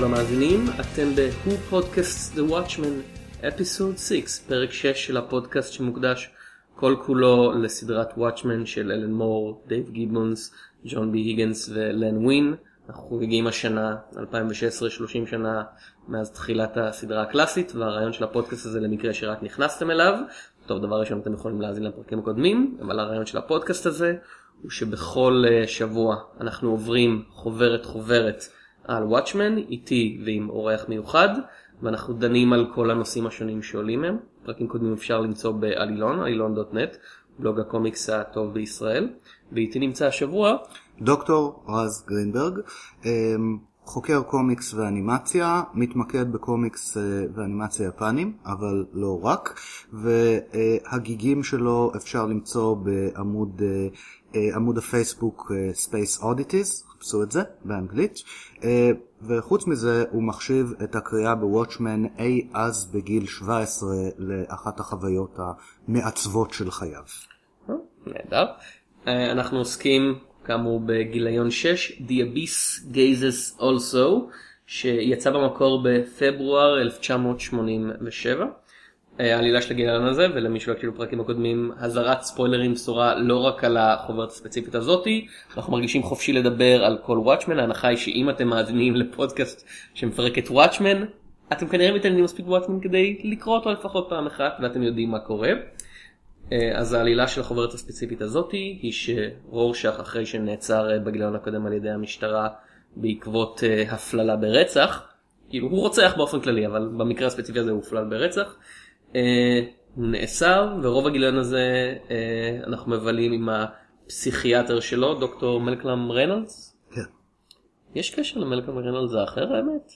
לכל המאזינים, אתם ב-Who Podcasts The Watchmen, episode 6, פרק 6 של הפודקאסט שמוקדש כל כולו לסדרת Watchmen של אלן מור, דייב גיבונס, ג'ון בי היגנס ולן ווין. אנחנו חוגגים השנה 2016 30 שנה מאז תחילת הסדרה הקלאסית והרעיון של הפודקאסט הזה למקרה שרק נכנסתם אליו. טוב דבר ראשון אתם יכולים להאזין לפרקים הקודמים אבל הרעיון של הפודקאסט הזה הוא שבכל אה, שבוע אנחנו עוברים חוברת חוברת על וואטשמן איתי ועם אורח מיוחד ואנחנו דנים על כל הנושאים השונים שעולים מהם. פרקים קודמים אפשר למצוא בעלילון, עלילון.נט, בלוג הקומיקס הטוב בישראל. ואיתי נמצא השבוע דוקטור רז גרינברג, אמ, חוקר קומיקס ואנימציה, מתמקד בקומיקס אה, ואנימציה יפנים, אבל לא רק, והגיגים שלו אפשר למצוא בעמוד אה, אה, עמוד הפייסבוק Space Oddities, חפשו את זה באנגלית, וחוץ מזה הוא מחשיב את הקריאה בוואטשמן אי אז בגיל 17 לאחת החוויות המעצבות של חייו. נהדר. אנחנו עוסקים כאמור בגיליון 6, The Abyss Gazes Also, שיצא במקור בפברואר 1987. העלילה של הגיליון הזה, ולמי שלא כאילו פרקים הקודמים, הזרת ספוילרים בשורה לא רק על החוברת הספציפית הזאתי, אנחנו מרגישים חופשי לדבר על כל וואטשמן, ההנחה היא שאם אתם מאזינים לפודקאסט שמפרק את וואטשמן, אתם כנראה מתעניינים מספיק וואטשמן כדי לקרוא אותו לפחות פעם אחת, ואתם יודעים מה קורה. אה, אז העלילה של החוברת הספציפית הזאתי היא שרורשך אחרי שנעצר אה, בגיליון הקודם על ידי המשטרה בעקבות אה, הפללה ברצח, כאילו הוא רוצח באופן כללי אבל במקרה הספציפי הזה הוא הופלל ברצח, נאסר ורוב הגיליון הזה אנחנו מבלים עם הפסיכיאטר שלו דוקטור מלקולם ריינולדס. כן. יש קשר למלקולם ריינולדס האחר האמת?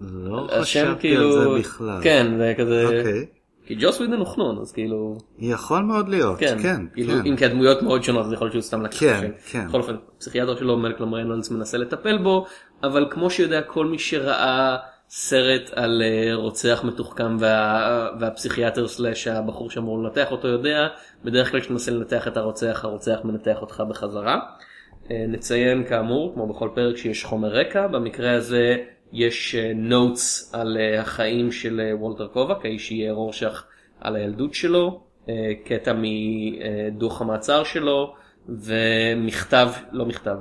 לא חשבתי כאילו... על זה בכלל. כן זה כזה. Okay. כי ג'וס ווידן הוא חנון אז כאילו יכול מאוד להיות כן כן כאילו כן. אם כדמויות מאוד שונות זה יכול להיות שהוא סתם לקח כן כן בכל אופן פסיכיאטר שלו מלקולם ריינולדס מנסה לטפל בו אבל כמו שיודע כל מי שראה סרט על uh, רוצח מתוחכם וה, והפסיכיאטר slash הבחור שאמור לנתח אותו יודע בדרך כלל כשאתה לנתח את הרוצח הרוצח מנתח אותך בחזרה. Uh, נציין כאמור כמו בכל פרק שיש חומר רקע במקרה הזה יש נוטס אה, על אה, החיים של אה, וולטר קובק, האיש שיהיה רורשך על הילדות שלו, קטע מדוח המעצר שלו, ומכתב, לא מכתב,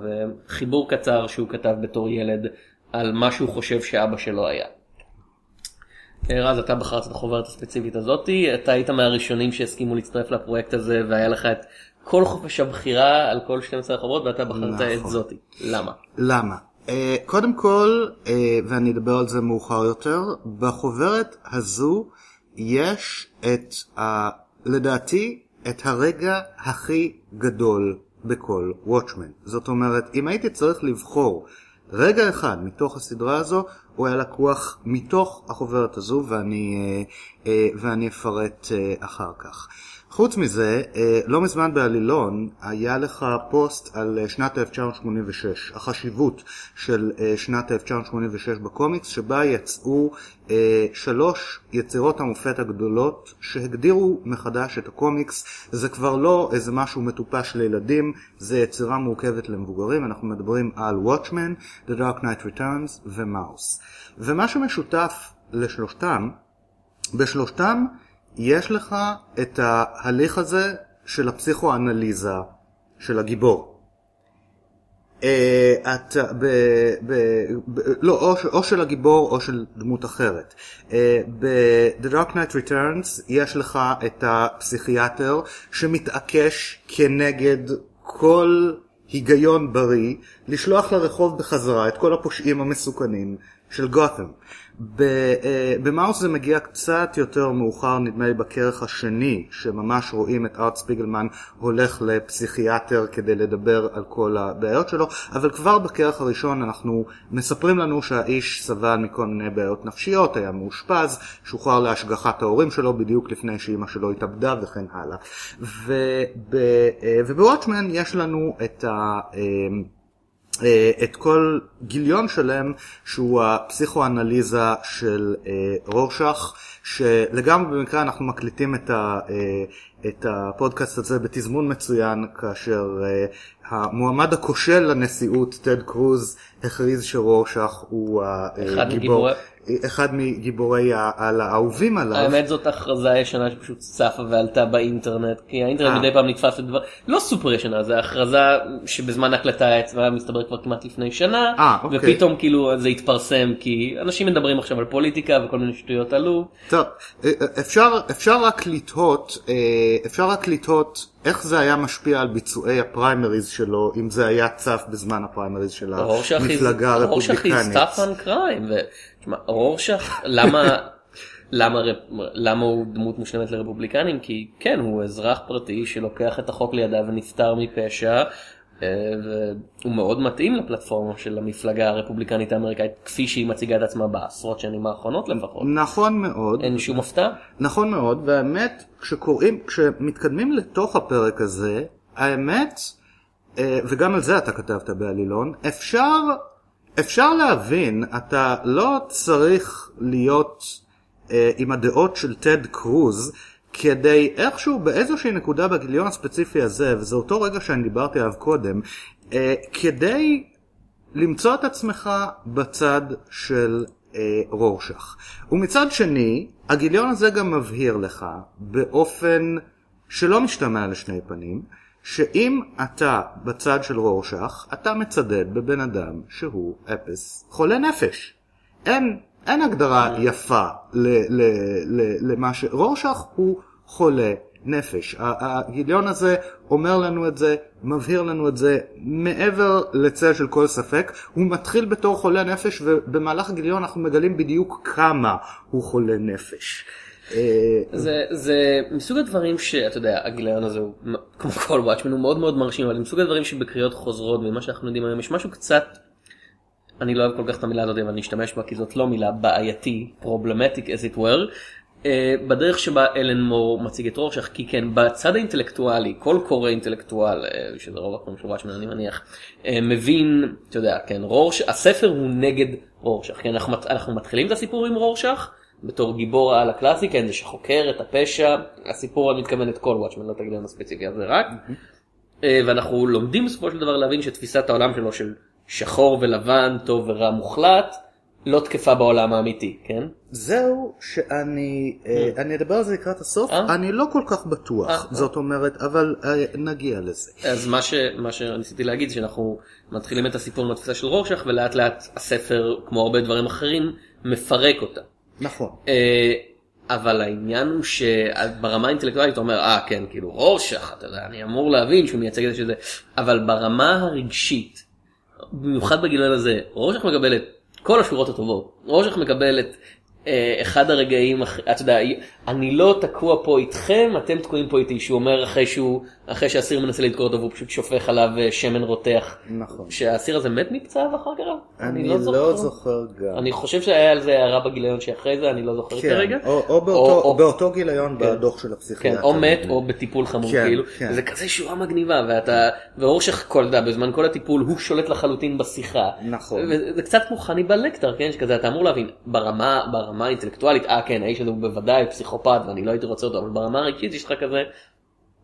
חיבור קצר שהוא כתב בתור ילד על מה שהוא חושב שאבא שלו היה. רז, אתה בחרת את החוברת הספציפית הזאתי, אתה היית מהראשונים שהסכימו להצטרף לפרויקט הזה והיה לך את כל חופש הבחירה על כל 12 החוברות ואתה בחרת נכון. את זאתי. למה? למה? אה, קודם כל, אה, ואני אדבר על זה מאוחר יותר, בחוברת הזו יש את, ה, לדעתי, את הרגע הכי גדול בכל וואטשמן. זאת אומרת, אם הייתי צריך לבחור רגע אחד מתוך הסדרה הזו, הוא היה לקוח מתוך החוברת הזו, ואני, אה, ואני אפרט אחר כך. חוץ מזה, אה, לא מזמן בעלילון היה לך פוסט על אה, שנת 1986, החשיבות של אה, שנת 1986 בקומיקס, שבה יצאו שלוש יצירות המופת הגדולות שהגדירו מחדש את הקומיקס. זה כבר לא איזה משהו מטופש לילדים, זה יצירה מורכבת למבוגרים, אנחנו מדברים על Watchmen, The Dark Knight Returns ומאוס. ומה שמשותף לשלושתם, בשלושתם יש לך את ההליך הזה של הפסיכואנליזה של הגיבור. Uh, את, ב, ב, ב, לא, או, או של הגיבור או של דמות אחרת. Uh, ב-The Dark Knight Returns יש לך את הפסיכיאטר שמתעקש כנגד כל היגיון בריא לשלוח לרחוב בחזרה את כל הפושעים המסוכנים של גותם. אה, במאוס זה מגיע קצת יותר מאוחר, נדמה לי בכרך השני, שממש רואים את ארט ספיגלמן הולך לפסיכיאטר כדי לדבר על כל הבעיות שלו, אבל כבר בכרך הראשון אנחנו מספרים לנו שהאיש סבל מכל מיני בעיות נפשיות, היה מאושפז, שוחרר להשגחת ההורים שלו בדיוק לפני שאימא שלו התאבדה וכן הלאה. אה, ובוואטשמן יש לנו את ה... אה, את כל גיליון שלם שהוא הפסיכואנליזה של אה, רורשך, שלגמרי במקרה אנחנו מקליטים את, ה, אה, את הפודקאסט הזה בתזמון מצוין כאשר המועמד הכושל לנשיאות, טד קרוז, הכריז שרורשך הוא הגיבור, אחד מגיבורי העל האהובים עליו. האמת זאת הכרזה ישנה שפשוט צפה ועלתה באינטרנט כי האינטרנט אה. מדי פעם נתפס לדבר לא סופר ישנה זה הכרזה שבזמן ההקלטה יצאה מסתבר כבר כמעט לפני שנה אה, אוקיי. ופתאום כאילו זה התפרסם כי אנשים מדברים עכשיו על פוליטיקה וכל מיני שטויות עלו טוב, אה, אפשר, אפשר רק לתהות, אפשר רק לתהות איך זה היה משפיע על ביצועי הפריימריז שלו, אם זה היה צף בזמן הפריימריז של המפלגה הרפובליקנית. סטאפ on crime ותשמע, רורשך למה למה למה הוא דמות מושלמת לרפובליקנים כי כן הוא אזרח פרטי שלוקח את החוק לידיו ונפטר מפשע. אה, והוא מאוד מתאים לפלטפורמה של המפלגה הרפובליקנית האמריקאית כפי שהיא מציגה את עצמה בעשרות שנים האחרונות לפחות. נכון מאוד, אין שום הפתעה. נכון מאוד, והאמת, כשקוראים, כשמתקדמים לתוך הפרק הזה, האמת, אה, וגם על זה אתה כתבת בעלילון, אפשר, אפשר להבין, אתה לא צריך להיות אה, עם הדעות של טד קרוז, כדי איכשהו באיזושהי נקודה בגיליון הספציפי הזה, וזה אותו רגע שאני דיברתי עליו קודם, אה, כדי למצוא את עצמך בצד של אה, רורשך. ומצד שני, הגיליון הזה גם מבהיר לך באופן שלא משתמע לשני פנים, שאם אתה בצד של רורשך, אתה מצדד בבן אדם שהוא אפס חולה נפש. אין, אין הגדרה יפה ל, ל, ל, למה ש... רורשך הוא חולה נפש. הגיליון הזה אומר לנו את זה, מבהיר לנו את זה, מעבר לצל של כל ספק. הוא מתחיל בתור חולה נפש, ובמהלך הגיליון אנחנו מגלים בדיוק כמה הוא חולה נפש. אה, זה זה מסוג הדברים שאתה יודע הגיליון הזה הוא כמו כל וואטשמן הוא מאוד מאוד מרשים אבל מסוג הדברים שבקריאות חוזרות ומה שאנחנו יודעים היום יש משהו קצת. אני לא אוהב כל כך את המילה הזאת אבל אני אשתמש בה כי זאת לא מילה בעייתי problematic as it were. אה, בדרך שבה אלן מור מציג את רורשך כי כן בצד האינטלקטואלי כל קורא אינטלקטואל אה, שזה רוב התחום של וואטשמן אני מניח אה, מבין אתה יודע כן רורש הספר הוא נגד רורשך כן אנחנו, אנחנו מתחילים את הסיפור עם רורשך בתור גיבור העל הקלאסי כן זה שחוקר את הפשע הסיפור אני מתכוון את כל וואטשמן לא את הגיליון הספציפי הזה רק אה, ואנחנו לומדים בסופו של דבר להבין שתפיסת העולם שלו של שחור ולבן טוב ורע מוחלט לא תקפה בעולם האמיתי כן זהו שאני אה, אני אדבר על זה לקראת הסוף, אה? אני לא כל כך בטוח, אה, זאת אומרת, אבל נגיע לזה. אז מה, ש, מה שניסיתי להגיד שאנחנו מתחילים את הסיפור עם התפיסה של רורשך ולאט לאט הספר כמו הרבה דברים אחרים מפרק אותה. נכון. אה, אבל העניין הוא שברמה האינטלקטואלית אתה אומר אה כן כאילו רורשך אתה יודע אני אמור להבין שהוא מייצג את זה שזה אבל ברמה הרגשית במיוחד בגיליון הזה רורשך מקבל את כל השורות הטובות רורשך מקבל את אחד הרגעים אתה יודע אני לא תקוע פה איתכם אתם תקועים פה איתי שהוא אומר אחרי שהוא אחרי שהאסיר מנסה לדקור אותו והוא פשוט שופך עליו אה, שמן רותח נכון. שהאסיר הזה מת מפצעיו אחר כך אני לא זוכר גם. אני חושב שהיה על זה הערה בגיליון שאחרי זה אני לא זוכר כן, כרגע. או- או באותו- באותו גיליון בדוח של כן, הפסיכיאטר. או מת או בטיפול חמור כן, כאילו, כן. זה כזה שורה מגניבה ואתה, ואורשך כל, אתה בזמן כל הטיפול הוא שולט לחלוטין בשיחה. נכון. וזה קצת כמו חניבל לקטר, כן, שכזה אתה אמור להבין, ברמה, ברמה האינטלקטואלית, אה כן, האיש הזה הוא בוודאי פסיכופת ואני לא הייתי רוצה אותו, אבל ברמה הרגשית יש לך כזה,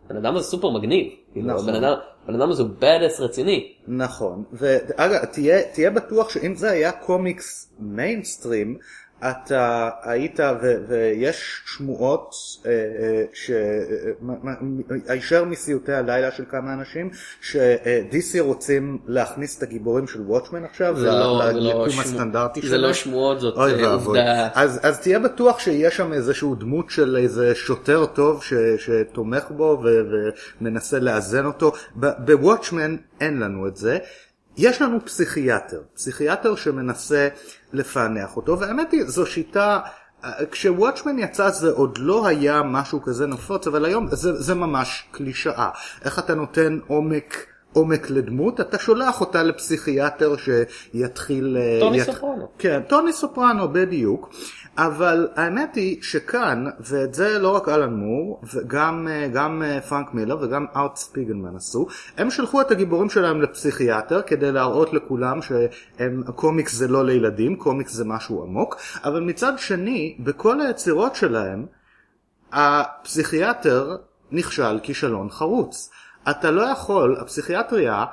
הבן אדם הזה סופר מגניב, כאילו, נכון. אדם, הבן אדם הזה הוא badass רציני. נכון, ואגב, תהיה, תהיה בטוח שאם זה היה קומיקס מיינסטרים, אתה היית, ו, ויש שמועות אה, אה, ש... אה, הישר מסיוטי הלילה של כמה אנשים, ש-DC רוצים להכניס את הגיבורים של וואטשמן עכשיו, זה לא, זה לא הסטנדרטי זה. לא שמועות, זאת אוי אה. עובדה. אז, אז תהיה בטוח שיהיה שם איזשהו דמות של איזה שוטר טוב ש, שתומך בו ו, ומנסה לאזן אותו. בוואטשמן אין לנו את זה. יש לנו פסיכיאטר, פסיכיאטר שמנסה לפענח אותו, והאמת היא, זו שיטה, כשוואטשמן יצא זה עוד לא היה משהו כזה נפוץ, אבל היום זה, זה ממש קלישאה. איך אתה נותן עומק... עומק לדמות, אתה שולח אותה לפסיכיאטר שיתחיל... אה, טוני ית- סופרנו. כן, טוני סופרנו בדיוק, אבל האמת היא שכאן, ואת זה לא רק אלן מור, וגם אה, גם אה, פרנק מילר וגם ארט ספיגלמן עשו, הם שלחו את הגיבורים שלהם לפסיכיאטר כדי להראות לכולם שקומיקס זה לא לילדים, קומיקס זה משהו עמוק, אבל מצד שני, בכל היצירות שלהם, הפסיכיאטר נכשל כישלון חרוץ. אתה לא יכול, הפסיכיאטריה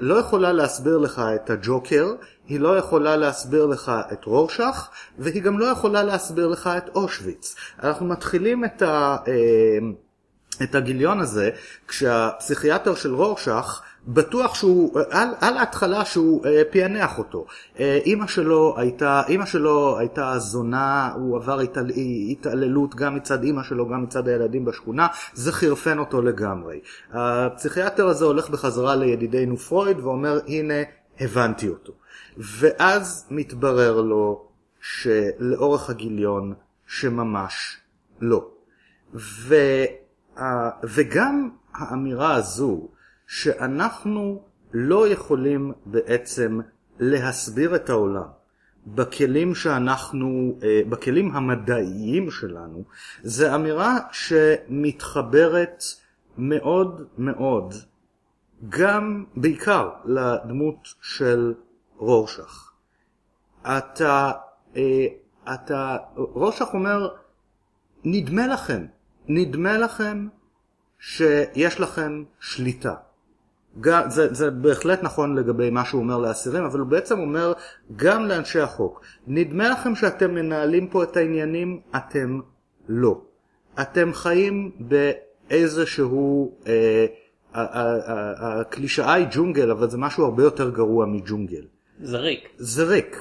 לא יכולה להסביר לך את הג'וקר, היא לא יכולה להסביר לך את רורשך, והיא גם לא יכולה להסביר לך את אושוויץ. אנחנו מתחילים את, ה, אה, את הגיליון הזה כשהפסיכיאטר של רורשך בטוח שהוא, על, על ההתחלה שהוא אה, פענח אותו. אה, אימא שלו הייתה, אימא שלו הייתה זונה, הוא עבר התעל, התעללות גם מצד אימא שלו, גם מצד הילדים בשכונה, זה חירפן אותו לגמרי. הפסיכיאטר הזה הולך בחזרה לידידינו פרויד ואומר, הנה, הבנתי אותו. ואז מתברר לו שלאורך הגיליון שממש לא. ו, וגם האמירה הזו, שאנחנו לא יכולים בעצם להסביר את העולם בכלים שאנחנו, אה, בכלים המדעיים שלנו, זה אמירה שמתחברת מאוד מאוד גם בעיקר לדמות של רורשך. אתה, אה, אתה, רורשך אומר, נדמה לכם, נדמה לכם שיש לכם שליטה. גם, זה, זה בהחלט נכון לגבי מה שהוא אומר לאסירים, אבל הוא בעצם אומר גם לאנשי החוק, נדמה לכם שאתם מנהלים פה את העניינים, אתם לא. אתם חיים באיזשהו, אה, הקלישאה היא ג'ונגל, אבל זה משהו הרבה יותר גרוע מג'ונגל. זה ריק. זה ריק.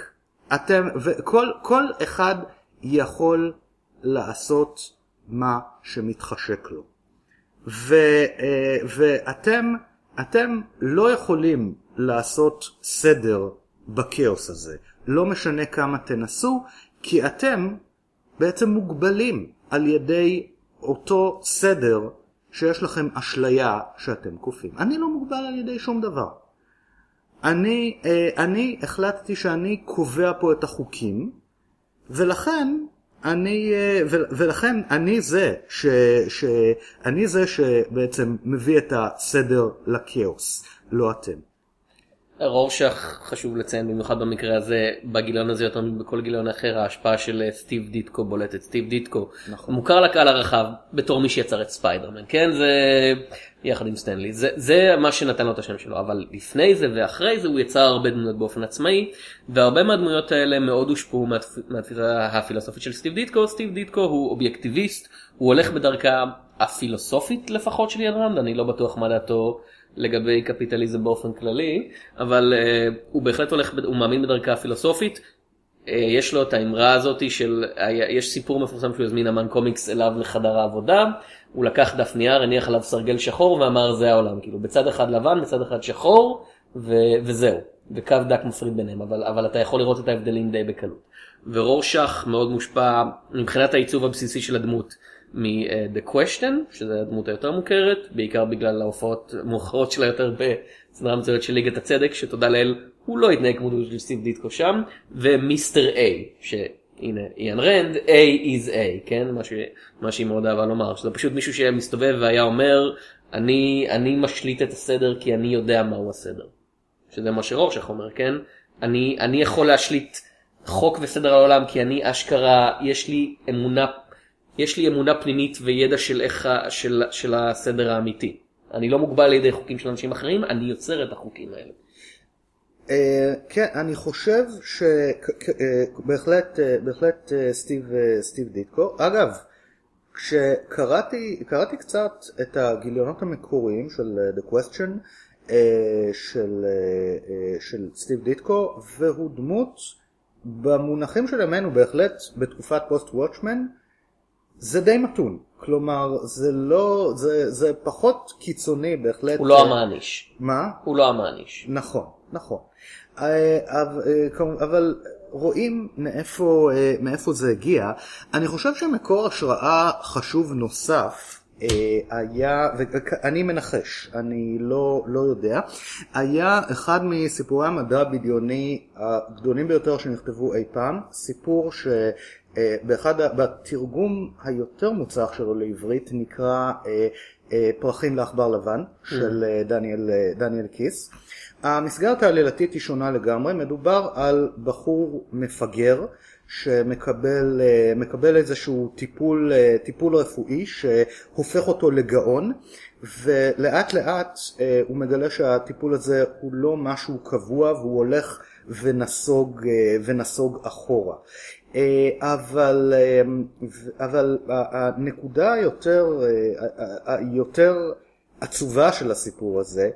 אתם, וכל אחד יכול לעשות מה שמתחשק לו. ו, אה, ואתם אתם לא יכולים לעשות סדר בכאוס הזה, לא משנה כמה תנסו, כי אתם בעצם מוגבלים על ידי אותו סדר שיש לכם אשליה שאתם כופים. אני לא מוגבל על ידי שום דבר. אני, אה, אני החלטתי שאני קובע פה את החוקים, ולכן אני, אה, ולכן אני זה, ש, ש, אני זה שבעצם מביא את הסדר לכאוס, לא אתם. רורשך חשוב לציין במיוחד במקרה הזה בגיליון הזה יותר מבכל גיליון אחר ההשפעה של אה, סטיב דיטקו בולטת סטיב דיטקו נכון. מוכר לקהל הרחב בתור מי שיצר את ספיידרמן כן זה יחד עם סטן לי זה, זה מה שנתן לו את השם שלו אבל לפני זה ואחרי זה הוא יצר הרבה דמויות באופן עצמאי והרבה מהדמויות האלה מאוד הושפעו מהתפיסה הפילוסופית של סטיב דיטקו סטיב דיטקו הוא אובייקטיביסט הוא הולך בדרכה הפילוסופית לפחות של ינרנד אני לא בטוח מה דעתו. לגבי קפיטליזם באופן כללי, אבל uh, הוא בהחלט הולך, הוא מאמין בדרכה הפילוסופית. Uh, יש לו את האמרה הזאתי של, יש סיפור מפורסם שהוא הזמין אמן קומיקס אליו לחדר העבודה, הוא לקח דף נייר, הניח עליו סרגל שחור ואמר זה העולם, כאילו בצד אחד לבן, בצד אחד שחור, ו- וזהו, וקו דק מפריד ביניהם, אבל, אבל אתה יכול לראות את ההבדלים די בקלות. ורורשך מאוד מושפע מבחינת העיצוב הבסיסי של הדמות. מ-The Question, שזה הדמות היותר מוכרת, בעיקר בגלל ההופעות המאוחרות שלה יותר בסדרה מצוינת של ליגת הצדק, שתודה לאל הוא לא התנהג כמו דמות של סטיב דיטקו שם, ומיסטר A, שהנה איאן רנד, A is A, כן? מה, ש... מה שהיא מאוד אהבה לומר, שזה פשוט מישהו שמסתובב והיה אומר, אני, אני משליט את הסדר כי אני יודע מהו הסדר. שזה מה שרורשך אומר, כן? אני, אני יכול להשליט חוק וסדר העולם כי אני אשכרה, יש לי אמונה יש לי אמונה פנימית וידע של, איך, של, של הסדר האמיתי. אני לא מוגבל לידי חוקים של אנשים אחרים, אני יוצר את החוקים האלה. Uh, כן, אני חושב שבהחלט uh, בהחלט uh, סטיב, סטיב דיטקו, אגב, כשקראתי קצת את הגיליונות המקוריים של The Question של, של סטיב דיטקו, והוא דמות במונחים של ימינו בהחלט בתקופת פוסט וואטשמן, זה די מתון. כלומר, זה לא, זה, זה פחות קיצוני בהחלט. הוא לא המעניש. מה? הוא לא המעניש. נכון, נכון. אה, אה, אבל רואים מאיפה, אה, מאיפה זה הגיע. אני חושב שמקור השראה חשוב נוסף היה, ואני מנחש, אני לא, לא יודע, היה אחד מסיפורי המדע הבדיוני הגדולים ביותר שנכתבו אי פעם, סיפור ש... אה, באחד, בתרגום היותר מוצלח שלו לעברית נקרא אה, אה, פרחים לעכבר לבן של דניאל, דניאל כיס. המסגרת העלילתית היא שונה לגמרי, מדובר על בחור מפגר שמקבל איזשהו טיפול, טיפול רפואי שהופך אותו לגאון ולאט לאט אה, הוא מגלה שהטיפול הזה הוא לא משהו קבוע והוא הולך ונסוג, אה, ונסוג אחורה. אה, אבל, אה, אבל הנקודה היותר, אה, היותר עצובה של הסיפור הזה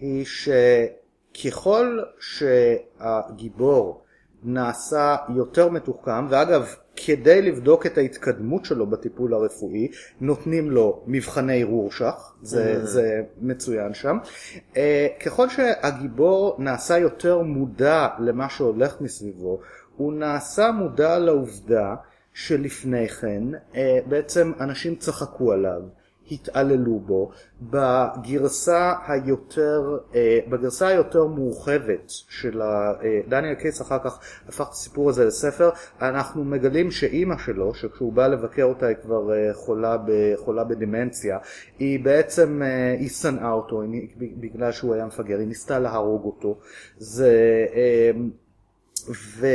היא שככל שהגיבור נעשה יותר מתוחכם, ואגב כדי לבדוק את ההתקדמות שלו בטיפול הרפואי נותנים לו מבחני רורשך, זה, mm. זה מצוין שם. Uh, ככל שהגיבור נעשה יותר מודע למה שהולך מסביבו, הוא נעשה מודע לעובדה שלפני כן uh, בעצם אנשים צחקו עליו. התעללו בו. בגרסה היותר, אה, בגרסה היותר מורחבת של אה, דניאל קייס אחר כך הפך את הסיפור הזה לספר, אנחנו מגלים שאימא שלו, שכשהוא בא לבקר אותה היא כבר אה, חולה, ב, חולה בדמנציה, היא בעצם, היא שנאה אותו בגלל שהוא היה מפגר, היא ניסתה להרוג אותו. זה... ו,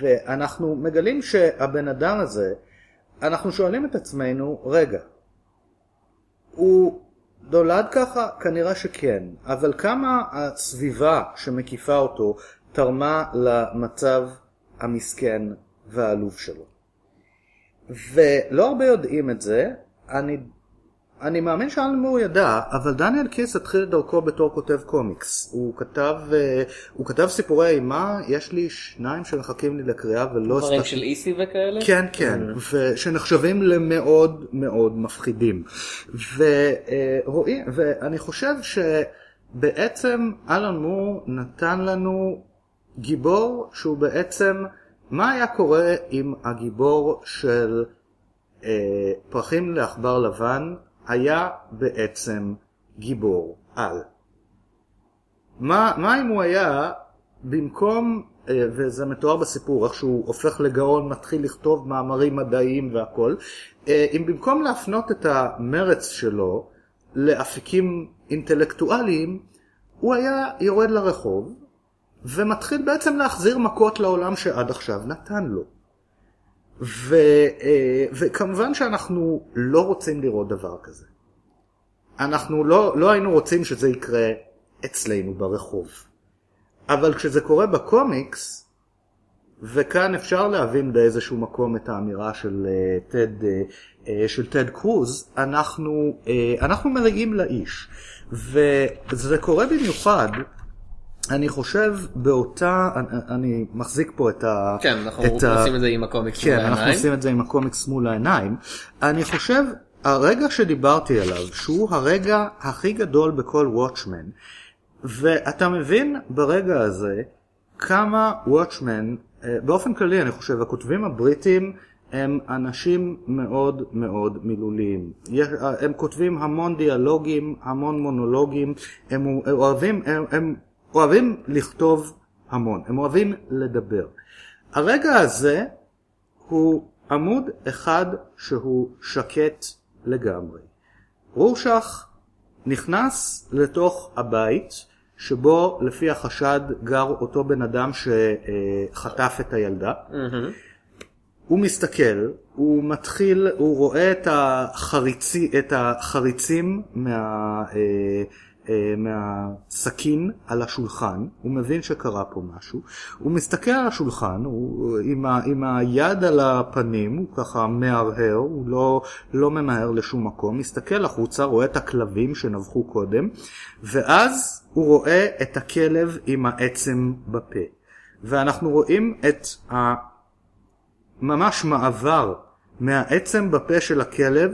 ואנחנו מגלים שהבן אדם הזה, אנחנו שואלים את עצמנו, רגע, הוא נולד ככה? כנראה שכן, אבל כמה הסביבה שמקיפה אותו תרמה למצב המסכן והעלוב שלו. ולא הרבה יודעים את זה, אני אני מאמין שאלן מור ידע, אבל דניאל קיס התחיל את דרכו בתור כותב קומיקס. הוא כתב, אה, הוא כתב סיפורי אימה, יש לי שניים שמחכים לי לקריאה ולא... דברים של איסי וכאלה? כן, כן, mm. ושנחשבים למאוד מאוד מפחידים. ורואים, ואני חושב שבעצם אלן מור נתן לנו גיבור שהוא בעצם, מה היה קורה אם הגיבור של אה, פרחים לעכבר לבן היה בעצם גיבור על. מה, מה אם הוא היה במקום, אה, וזה מתואר בסיפור, איך שהוא הופך לגאון, מתחיל לכתוב מאמרים מדעיים והכל, אה, אם במקום להפנות את המרץ שלו לאפיקים אינטלקטואליים, הוא היה יורד לרחוב ומתחיל בעצם להחזיר מכות לעולם שעד עכשיו נתן לו. ו, אה, וכמובן שאנחנו לא רוצים לראות דבר כזה. אנחנו לא, לא היינו רוצים שזה יקרה אצלנו ברחוב. אבל כשזה קורה בקומיקס, וכאן אפשר להבין באיזשהו מקום את האמירה של טד, אה, אה, של טד קרוז, אנחנו, אנחנו מגיעים לאיש. וזה קורה במיוחד אני חושב באותה, אני, אני מחזיק פה את ה... כן, אנחנו את עושים ה... את זה עם הקומיקס כן, מול העיניים. כן, אנחנו עושים את זה עם הקומיקס מול העיניים. אני חושב, הרגע שדיברתי עליו, שהוא הרגע הכי גדול בכל וואטשמן, ואתה מבין ברגע הזה כמה וואטשמן, אה, באופן כללי אני חושב, הכותבים הבריטים הם אנשים מאוד מאוד מילוליים. הם כותבים המון דיאלוגים, המון מונולוגים, הם אוהבים, הם, הם אוהבים לכתוב המון, הם אוהבים לדבר. הרגע הזה הוא עמוד אחד שהוא שקט לגמרי. רורשך נכנס לתוך הבית שבו לפי החשד גר אותו בן אדם שחטף את הילדה. Mm-hmm. הוא מסתכל, הוא מתחיל, הוא רואה את, החריצי, את החריצים מה... אה, מהסכין על השולחן, הוא מבין שקרה פה משהו, הוא מסתכל על השולחן, הוא, עם, ה, עם היד על הפנים, הוא ככה מהרהר, הוא לא, לא ממהר לשום מקום, מסתכל החוצה, רואה את הכלבים שנבחו קודם, ואז הוא רואה את הכלב עם העצם בפה. ואנחנו רואים את הממש מעבר מהעצם בפה של הכלב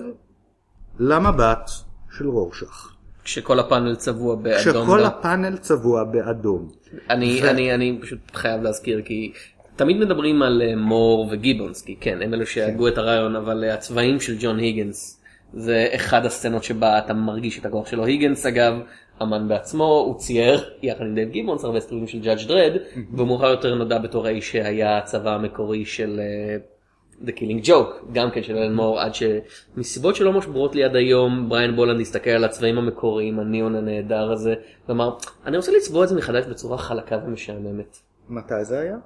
למבט של רורשך. כשכל הפאנל צבוע באדום. כשכל הפאנל צבוע באדום. אני, ו... אני, אני פשוט חייב להזכיר כי תמיד מדברים על אה, מור וגיבונס, כי כן, הם אלו שהגו כן. את הרעיון, אבל אה, הצבעים של ג'ון היגנס זה אחד הסצנות שבה אתה מרגיש את הכוח שלו. היגנס אגב, אמן בעצמו, הוא צייר יחד עם דייב גיבונס הרבה סטריפים של Judge Dredd, ומאוחר יותר נודע בתור האיש שהיה הצבע המקורי של... Uh, The Killing Joke, גם כן של אלן מור, עד שמסיבות שלא ממש ברורות לי עד היום, בריין בולנד הסתכל על הצבעים המקוריים, הניאון הנהדר הזה, ואמר, אני רוצה לצבוע את זה מחדש בצורה חלקה ומשעממת. מתי זה היה?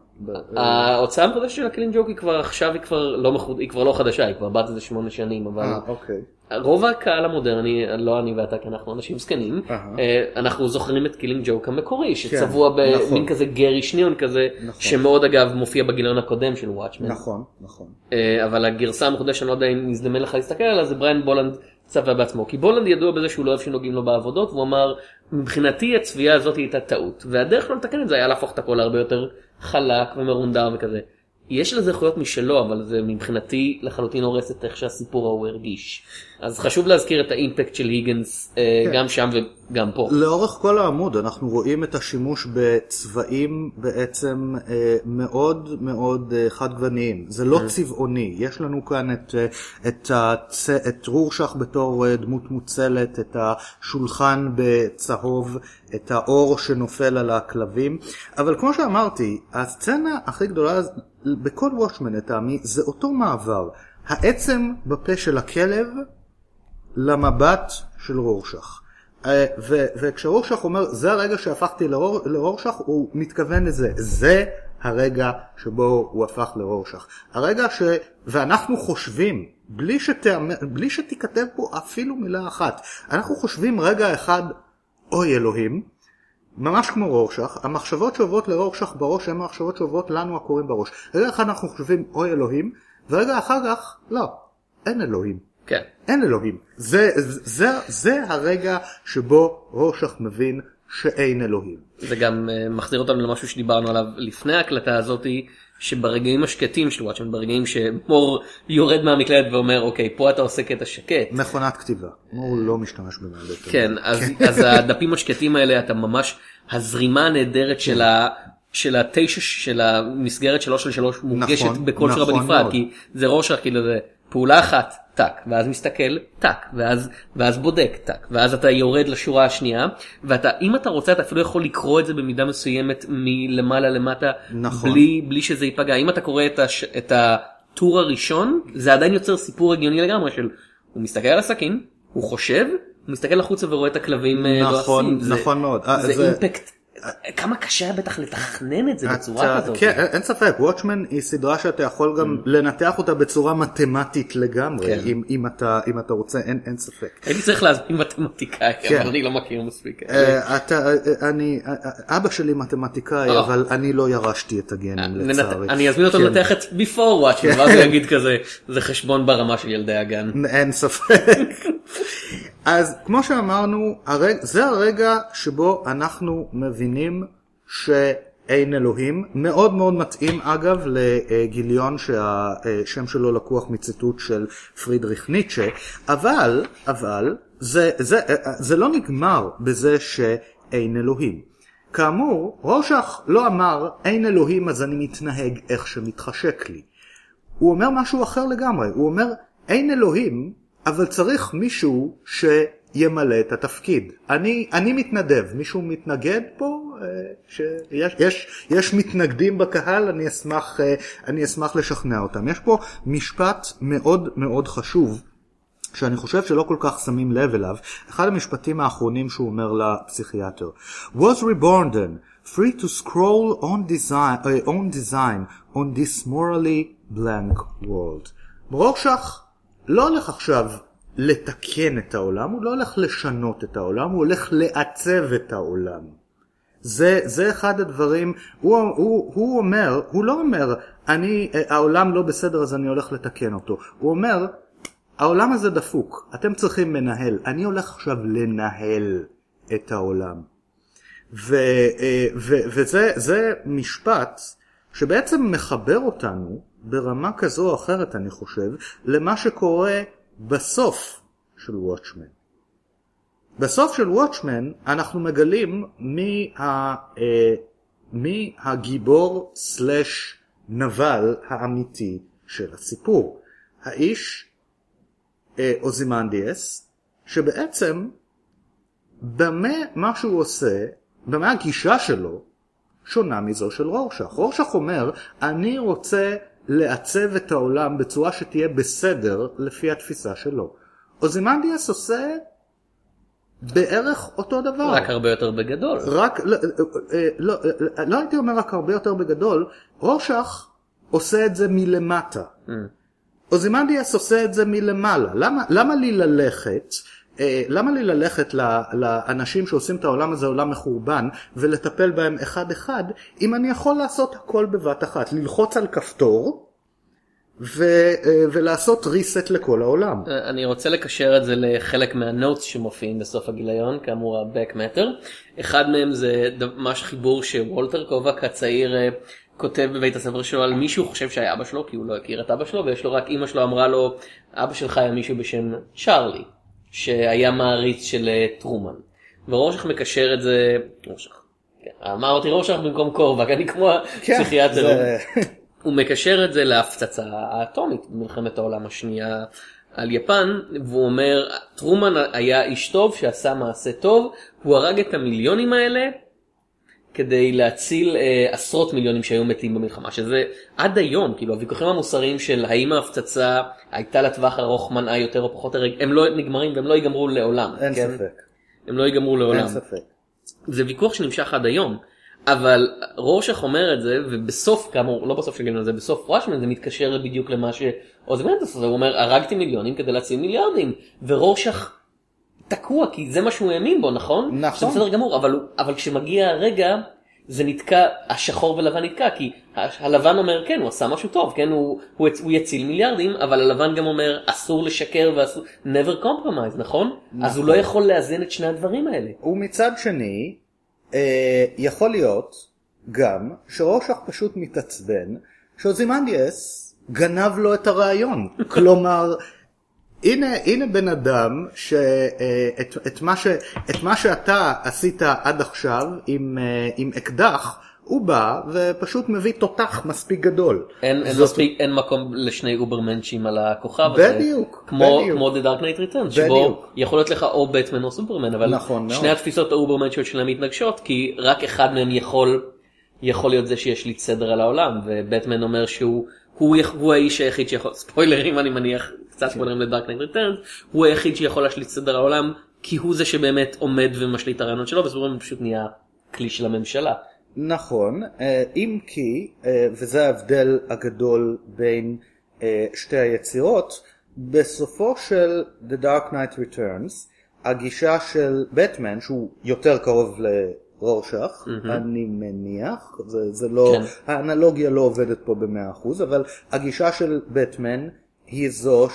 ההוצאה המחודשת של ה Killing Joke היא כבר עכשיו היא כבר לא מחוד... היא כבר לא חדשה היא כבר בת איזה שמונה שנים אבל אה, אה, אוקיי. רוב הקהל המודרני, לא אני ואתה כי אנחנו אנשים זקנים. אה, אנחנו זוכרים את Killing Joke המקורי, כן, שצבוע נכון. במין כזה garish ניאון כזה, נכון. שמאוד אגב מופיע בגיליון הקודם של Watchmen. נכון, נכון. אה, אבל הגרסה המחודשת, אני לא יודע אם נזדמן לך להסתכל עליה, זה בריין בולנד צבע בעצמו. כי בולנד ידוע בזה שהוא לא אוהב שנוגעים לו בעבודות, והוא אמר, מבחינתי הצביעה הזאת הייתה טעות. והדרך שלו לתקן את זה היה להפוך את הכל להרבה יותר חלק ומרונדר וכזה. יש לזה זכויות משלו, אבל זה מבחינתי לחלוטין הורס את איך שהסיפור ההוא הרגיש. אז חשוב להזכיר את האימפקט של היגנס אה, כן. גם שם וגם פה. לאורך כל העמוד אנחנו רואים את השימוש בצבעים בעצם אה, מאוד מאוד אה, חד גווניים. זה לא צבעוני, יש לנו כאן את, את, הצ... את רורשך בתור דמות מוצלת, את השולחן בצהוב, את האור שנופל על הכלבים, אבל כמו שאמרתי, הסצנה הכי גדולה בכל וושמן לטעמי זה אותו מעבר. העצם בפה של הכלב למבט של רורשך. אה, ו- וכשרורשך אומר זה הרגע שהפכתי לרור, לרורשך הוא מתכוון לזה זה הרגע שבו הוא הפך לרורשך הרגע ש... ואנחנו חושבים בלי, שתאמר, בלי שתיכתב פה אפילו מילה אחת אנחנו חושבים רגע אחד אוי אלוהים ממש כמו רורשך, המחשבות שעוברות לרורשך בראש הן המחשבות שעוברות לנו הקוראים בראש. רגע אחד אנחנו חושבים אוי אלוהים, ורגע אחר כך לא, אין אלוהים. כן. אין אלוהים. זה, זה, זה הרגע שבו רורשך מבין שאין אלוהים. זה גם אה, מחזיר אותנו למשהו שדיברנו עליו לפני ההקלטה הזאתי, שברגעים השקטים של Watchmen, ברגעים שמור יורד מהמקלדת ואומר אוקיי פה אתה עושה קטע שקט. מכונת כתיבה. הוא לא משתמש במקלדת. כן, אז, אז הדפים השקטים האלה אתה ממש, הזרימה הנהדרת של ה... של התשע של המסגרת שלוש על שלוש מורגשת נכון, שלו נכון בנפרד מאוד. כי זה רורשך כאילו זה פעולה אחת טאק ואז מסתכל טאק ואז ואז בודק טאק ואז אתה יורד לשורה השנייה ואתה אם אתה רוצה אתה אפילו יכול לקרוא את זה במידה מסוימת מלמעלה למטה נכון. בלי בלי שזה ייפגע אם אתה קורא את, הש, את הטור הראשון זה עדיין יוצר סיפור הגיוני לגמרי של הוא מסתכל על הסכין הוא חושב הוא מסתכל החוצה ורואה את הכלבים אה, נכון, לועסים. זה- נכון מאוד. אה, זה זה- אימפקט כמה קשה היה בטח לתכנן את זה בצורה כזאת. כן, אין ספק, וואטשמן היא סדרה שאתה יכול גם לנתח אותה בצורה מתמטית לגמרי, כן. אם- אתה- אם אתה רוצה, אין אין ספק. הייתי צריך להזמין מתמטיקאי כן. אבל אני לא מכיר מספיק. אה, אתה, אה, אני, אה, אבא שלי מתמטיקאי. אבל אני לא ירשתי את הגנים לצערי. אני אזמין אותו כן. לנתח את before watch ואז הוא יגיד כזה זה חשבון ברמה של ילדי הגן. אין ספק. אז כמו שאמרנו, הרג... זה הרגע שבו אנחנו מבינים שאין אלוהים. מאוד מאוד מתאים אגב לגיליון שהשם שלו לקוח מציטוט של פרידריך ניטשה, אבל, אבל, זה, זה, זה לא נגמר בזה שאין אלוהים. כאמור, רושך לא אמר אין אלוהים אז אני מתנהג איך שמתחשק לי. הוא אומר משהו אחר לגמרי, הוא אומר אין אלוהים, אבל צריך מישהו שימלא את התפקיד. אני, אני מתנדב, מישהו מתנגד פה? אה, שיש, יש, יש מתנגדים בקהל, אני אשמח, אה, אני אשמח לשכנע אותם. יש פה משפט מאוד מאוד חשוב. שאני חושב שלא כל כך שמים לב אליו, אחד המשפטים האחרונים שהוא אומר לפסיכיאטר. Was reborn then, free to scroll on design, uh, on design on this morally blank world. רורשך לא הולך עכשיו לתקן את העולם, הוא לא הולך לשנות את העולם, הוא הולך לעצב את העולם. זה, זה אחד הדברים, הוא, הוא, הוא אומר, הוא לא אומר, אני, העולם לא בסדר אז אני הולך לתקן אותו. הוא אומר, העולם הזה דפוק, אתם צריכים מנהל, אני הולך עכשיו לנהל את העולם. ו, אה, ו, וזה זה משפט שבעצם מחבר אותנו ברמה כזו או אחרת אני חושב למה שקורה בסוף של וואטשמן. בסוף של וואטשמן אנחנו מגלים מי, ה, אה, מי הגיבור סלש נבל האמיתי של הסיפור. האיש אה, אוזימנדיאס, שבעצם במה מה שהוא עושה, במה הגישה שלו, שונה מזו של רורשך. רורשך אומר, אני רוצה לעצב את העולם בצורה שתהיה בסדר לפי התפיסה שלו. אוזימנדיאס עושה בערך אותו דבר. רק הרבה יותר בגדול. רק, לא, אה, לא, לא, לא הייתי אומר רק הרבה יותר בגדול, רורשך עושה את זה מלמטה. אוזימנדיאס עושה את זה מלמעלה. למה, למה לי ללכת? אה, למה לי ללכת לאנשים שעושים את העולם הזה עולם מחורבן ולטפל בהם אחד אחד אם אני יכול לעשות הכל בבת אחת ללחוץ על כפתור ו, אה, ולעשות reset לכל העולם. אני רוצה לקשר את זה לחלק מהנוטס שמופיעים בסוף הגיליון, כאמור ה-back matter. אחד מהם זה ממש חיבור שוולטר קובק הצעיר אה, כותב בבית הספר שלו על מישהו חושב שהיה אבא שלו, כי הוא לא הכיר את אבא שלו, ויש לו רק אימא שלו אמרה לו, אבא שלך היה מישהו בשם צ'ארלי, שהיה מעריץ של אה, טרומן. ורושך מקשר את זה, רושך. כן, אמרתי רושך במקום קובק, אני כמו הפסיכיאטר. זה- הוא מקשר את זה להפצצה האטומית במלחמת העולם השנייה על יפן, והוא אומר, טרומן היה איש טוב שעשה מעשה טוב, הוא הרג את המיליונים האלה כדי להציל אה, עשרות מיליונים שהיו מתים במלחמה, שזה עד היום, כאילו הוויכוחים המוסריים של האם ההפצצה הייתה לטווח ארוך מנעה יותר או פחות הרג, הם לא נגמרים והם לא ייגמרו לעולם. אין כן? ספק, הם לא ייגמרו לעולם. אין ספק. זה ויכוח שנמשך עד היום. אבל רורשך אומר את זה ובסוף כאמור לא בסוף של גיליון הזה בסוף וואשמן זה מתקשר בדיוק למה עושה הוא אומר הרגתי מיליונים כדי להציל מיליארדים ורורשך תקוע כי זה מה שהוא האמין בו נכון? נכון. זה בסדר גמור אבל, אבל כשמגיע הרגע זה נתקע השחור ולבן נתקע כי הלבן אומר כן הוא עשה משהו טוב כן הוא, הוא, הוא יציל מיליארדים אבל הלבן גם אומר אסור לשקר ואסור never compromise נכון? אז הוא לא יכול לאזן את שני הדברים האלה. ומצד שני, אה, יכול להיות גם שרושך פשוט מתעצבן שאוזימנדיאס גנב לו את הרעיון. כלומר, הנה, הנה בן אדם שאת את מה, ש, את מה שאתה עשית עד עכשיו עם, אה, עם אקדח, הוא בא ופשוט מביא תותח מספיק גדול. אין, אין, זאת- מספיק, אין מקום לשני אוברמנצ'ים על הכוכב הזה. בדיוק, כמו, בדיוק. כמו The Dark Knight Returns, שבו בדיוק. יכול להיות לך או בטמן או סופרמן, אבל נכון מאוד. שני התפיסות האוברמנצ'יות שלהם מתנגשות, כי רק אחד מהם יכול, יכול להיות זה שישליט סדר על העולם, ובטמן אומר שהוא הוא, הוא האיש היחיד שיכול, ספוילרים אני מניח, קצת ספוילרים ל Dark Knight Returns, הוא היחיד שיכול להשליט סדר העולם, כי הוא זה שבאמת עומד ומשליט הרעיונות שלו, וסופרמן פשוט נהיה כלי של הממשלה. נכון, אה, אם כי, אה, וזה ההבדל הגדול בין אה, שתי היצירות, בסופו של The Dark Knight Returns, הגישה של בטמן, שהוא יותר קרוב לרורשך, אני מניח, זה, זה לא, כן. האנלוגיה לא עובדת פה במאה אחוז, אבל הגישה של בטמן היא זו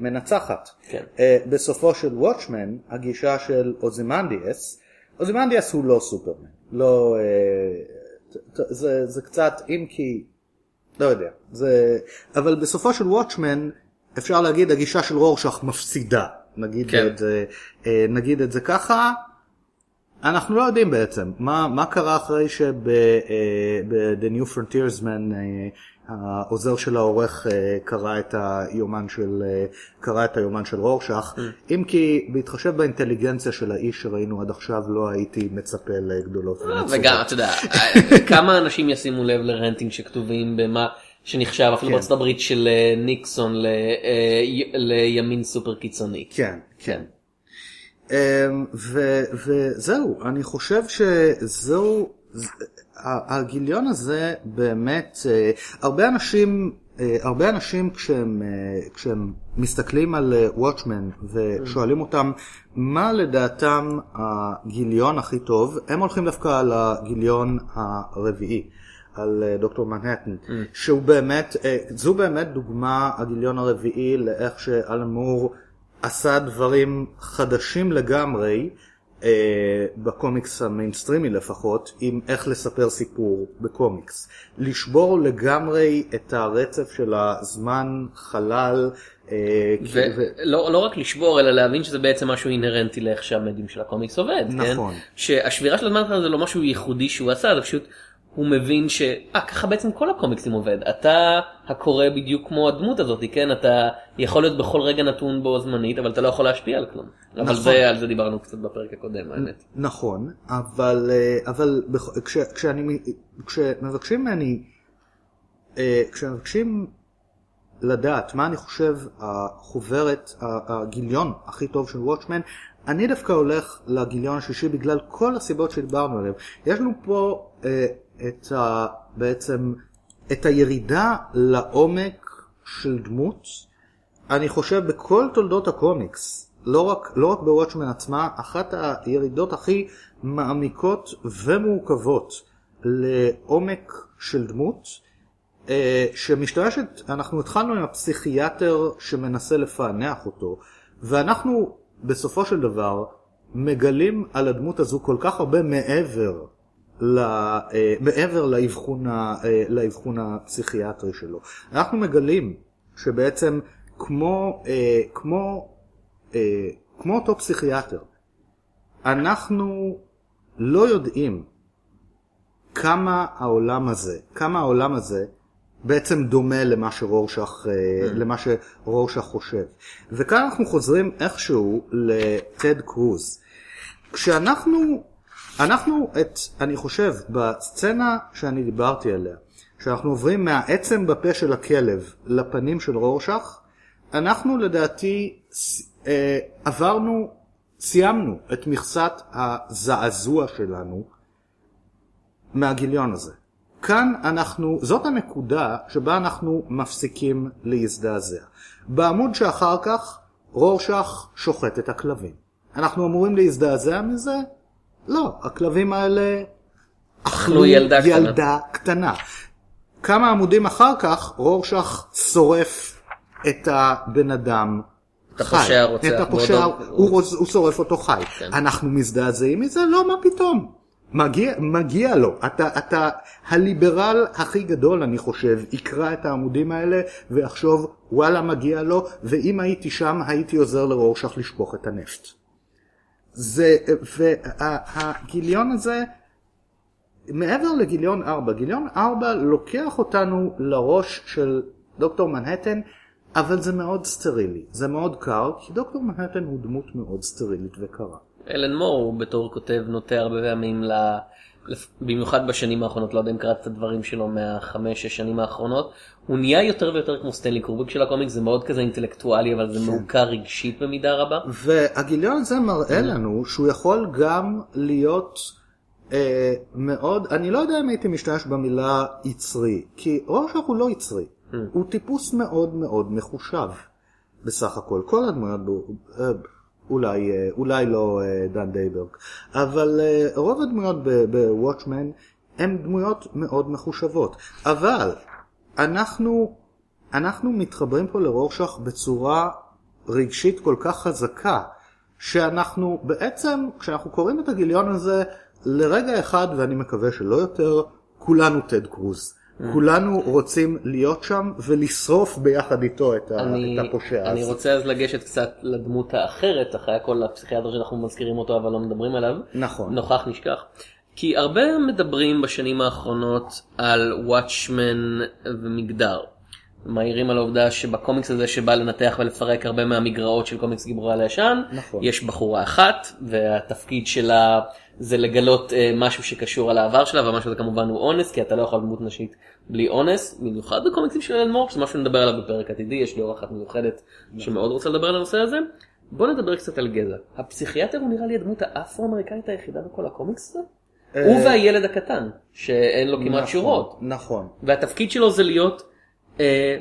שמנצחת. כן. אה, בסופו של וואטשמן, הגישה של אוזימנדיאס, אוזימנדיאס הוא לא סופרמן, לא, אה, זה, זה קצת, אם כי, לא יודע, זה, אבל בסופו של וואטשמן, אפשר להגיד הגישה של רורשך מפסידה, נגיד, כן. את, אה, נגיד את זה ככה, אנחנו לא יודעים בעצם מה, מה קרה אחרי שב-The New Frontiersman אה, העוזר של העורך אה, קרא את היומן של, אה, קרא את היומן של רורשך, אם כי בהתחשב באינטליגנציה של האיש שראינו עד עכשיו לא הייתי מצפה לגדולות ונצורות. וגם אתה יודע כמה אנשים ישימו לב לרנטינג שכתובים במה שנחשב אפילו כן. בארצות הברית של אה, ניקסון אה, לימין סופר קיצוני. כן, כן. אמ, ו- וזהו, אני חושב שזהו, הגיליון הזה באמת, אה, הרבה אנשים, אה, הרבה אנשים כשהם, אה, כשהם מסתכלים על וואטשמן ושואלים אותם מה לדעתם הגיליון הכי טוב, הם הולכים דווקא על הגיליון הרביעי. על דוקטור מנהטן, שהוא באמת, זו באמת דוגמה, הגיליון הרביעי, לאיך שאלן מור עשה דברים חדשים לגמרי, אה, בקומיקס המיינסטרימי לפחות, עם איך לספר סיפור בקומיקס. לשבור לגמרי את הרצף של הזמן, חלל, אה, כי- ו- ולא לא רק לשבור אלא להבין שזה בעצם משהו אינהרנטי לאיך שהמדיום של הקומיקס עובד. נכון. כן? שהשבירה של הזמן זה לא משהו ייחודי שהוא עשה זה פשוט הוא מבין ש... אה, ככה בעצם כל הקומיקסים עובד. אתה הקורא בדיוק כמו הדמות הזאת, כן? אתה יכול להיות בכל רגע נתון בו זמנית, אבל אתה לא יכול להשפיע על כלום. אבל נכון. זה, על זה דיברנו קצת בפרק הקודם, האמת. נכון, אבל, אה, אבל כש, כשאני, כשמבקשים ממני, אה, כשמבקשים לדעת מה אני חושב החוברת, הגיליון הכי טוב של וואטשמן, אני דווקא הולך לגיליון השישי בגלל כל הסיבות שדיברנו עליהן. יש לנו פה אה, את ה, בעצם את הירידה לעומק של דמות, אני חושב בכל תולדות הקומיקס, לא רק, לא רק בוואטשמן עצמה, אחת הירידות הכי מעמיקות ומורכבות לעומק של דמות, אה, שמשתמשת, אנחנו התחלנו עם הפסיכיאטר שמנסה לפענח אותו, ואנחנו בסופו של דבר מגלים על הדמות הזו כל כך הרבה מעבר אה, מעבר לאבחון, אה, לאבחון הפסיכיאטרי שלו. אנחנו מגלים שבעצם כמו, אה, כמו, כמו אותו פסיכיאטר, אנחנו לא יודעים כמה העולם הזה, כמה העולם הזה בעצם דומה למה שרורשך, mm. למה שרורשך חושב. וכאן אנחנו חוזרים איכשהו לטד קרוז. כשאנחנו, אנחנו את, אני חושב, בסצנה שאני דיברתי עליה, כשאנחנו עוברים מהעצם בפה של הכלב לפנים של רורשך, אנחנו לדעתי אה, עברנו, סיימנו את מכסת הזעזוע שלנו מהגיליון הזה. כאן אנחנו, זאת הנקודה שבה אנחנו מפסיקים להזדעזע. בעמוד שאחר כך רורשך שוחט את הכלבים. אנחנו אמורים להזדעזע מזה? לא, הכלבים האלה אכלו ילדה, ילדה קטנה. קטנה. כמה עמודים אחר כך רורשך שורף את הבן אדם את הפושע רוצח. את הפושע, הוא, הוא, הוא שורף אותו חי. כן. אנחנו מזדעזעים מזה? לא, מה פתאום. מגיע, מגיע לו. אתה, אתה הליברל הכי גדול, אני חושב, יקרא את העמודים האלה ויחשוב, וואלה, מגיע לו, ואם הייתי שם, הייתי עוזר לרורשך לשפוך את הנפט. זה, והגיליון הזה, מעבר לגיליון 4, גיליון 4 לוקח אותנו לראש של דוקטור מנהטן, אבל זה מאוד סטרילי, זה מאוד קר, כי דוקטור מנהטן הוא דמות מאוד סטרילית וקרה. אלן מור הוא בתור כותב נוטה הרבה פעמים, ל... במיוחד בשנים האחרונות, לא יודע אם קראת את הדברים שלו מהחמש-שש שנים האחרונות, הוא נהיה יותר ויותר כמו סטנלי קובריק של הקומיקס, זה מאוד כזה אינטלקטואלי, אבל זה כן. מעוקר רגשית במידה רבה. והגיליון הזה מראה לנו שהוא יכול גם להיות אה, מאוד, אני לא יודע אם הייתי משתמש במילה יצרי, כי רורשך הוא לא יצרי, mm. הוא טיפוס מאוד מאוד מחושב בסך הכל, כל הדמויות בו. אה, אולי, אה, אולי לא אה, דן דרייברג, אבל אה, רוב הדמויות בוואטשמן הן דמויות מאוד מחושבות. אבל אנחנו, אנחנו מתחברים פה לרורשך בצורה רגשית כל כך חזקה, שאנחנו בעצם, כשאנחנו קוראים את הגיליון הזה, לרגע אחד, ואני מקווה שלא יותר, כולנו טד קרוז. כולנו רוצים להיות שם ולשרוף ביחד איתו את, אני, את הפושע הזה. אני רוצה אז לגשת קצת לדמות האחרת, אחרי הכל הפסיכיאטר שאנחנו מזכירים אותו אבל לא מדברים עליו. נכון. נוכח נשכח. כי הרבה מדברים בשנים האחרונות על וואטשמן ומגדר. מעירים על העובדה שבקומיקס הזה שבא לנתח ולפרק הרבה מהמגרעות של קומיקס גיבורי על הישן, נכון. יש בחורה אחת והתפקיד שלה זה לגלות uh, משהו שקשור על העבר שלה והמשהו הזה כמובן הוא אונס כי אתה לא יכול דמות נשית בלי אונס במיוחד בקומיקסים של אלן מורק שזה משהו שנדבר עליו בפרק עתידי יש לי אורחת מיוחדת נכון. שמאוד רוצה לדבר על הנושא הזה. בוא נדבר קצת על גזע הפסיכיאטר הוא נראה לי הדמות האפרו-אמריקאית היחידה בכל הקומיקס הזה. אה, הוא והילד הקטן שאין לו כמעט נכון, שורות. נכון. והתפקיד שלו זה להיות אה,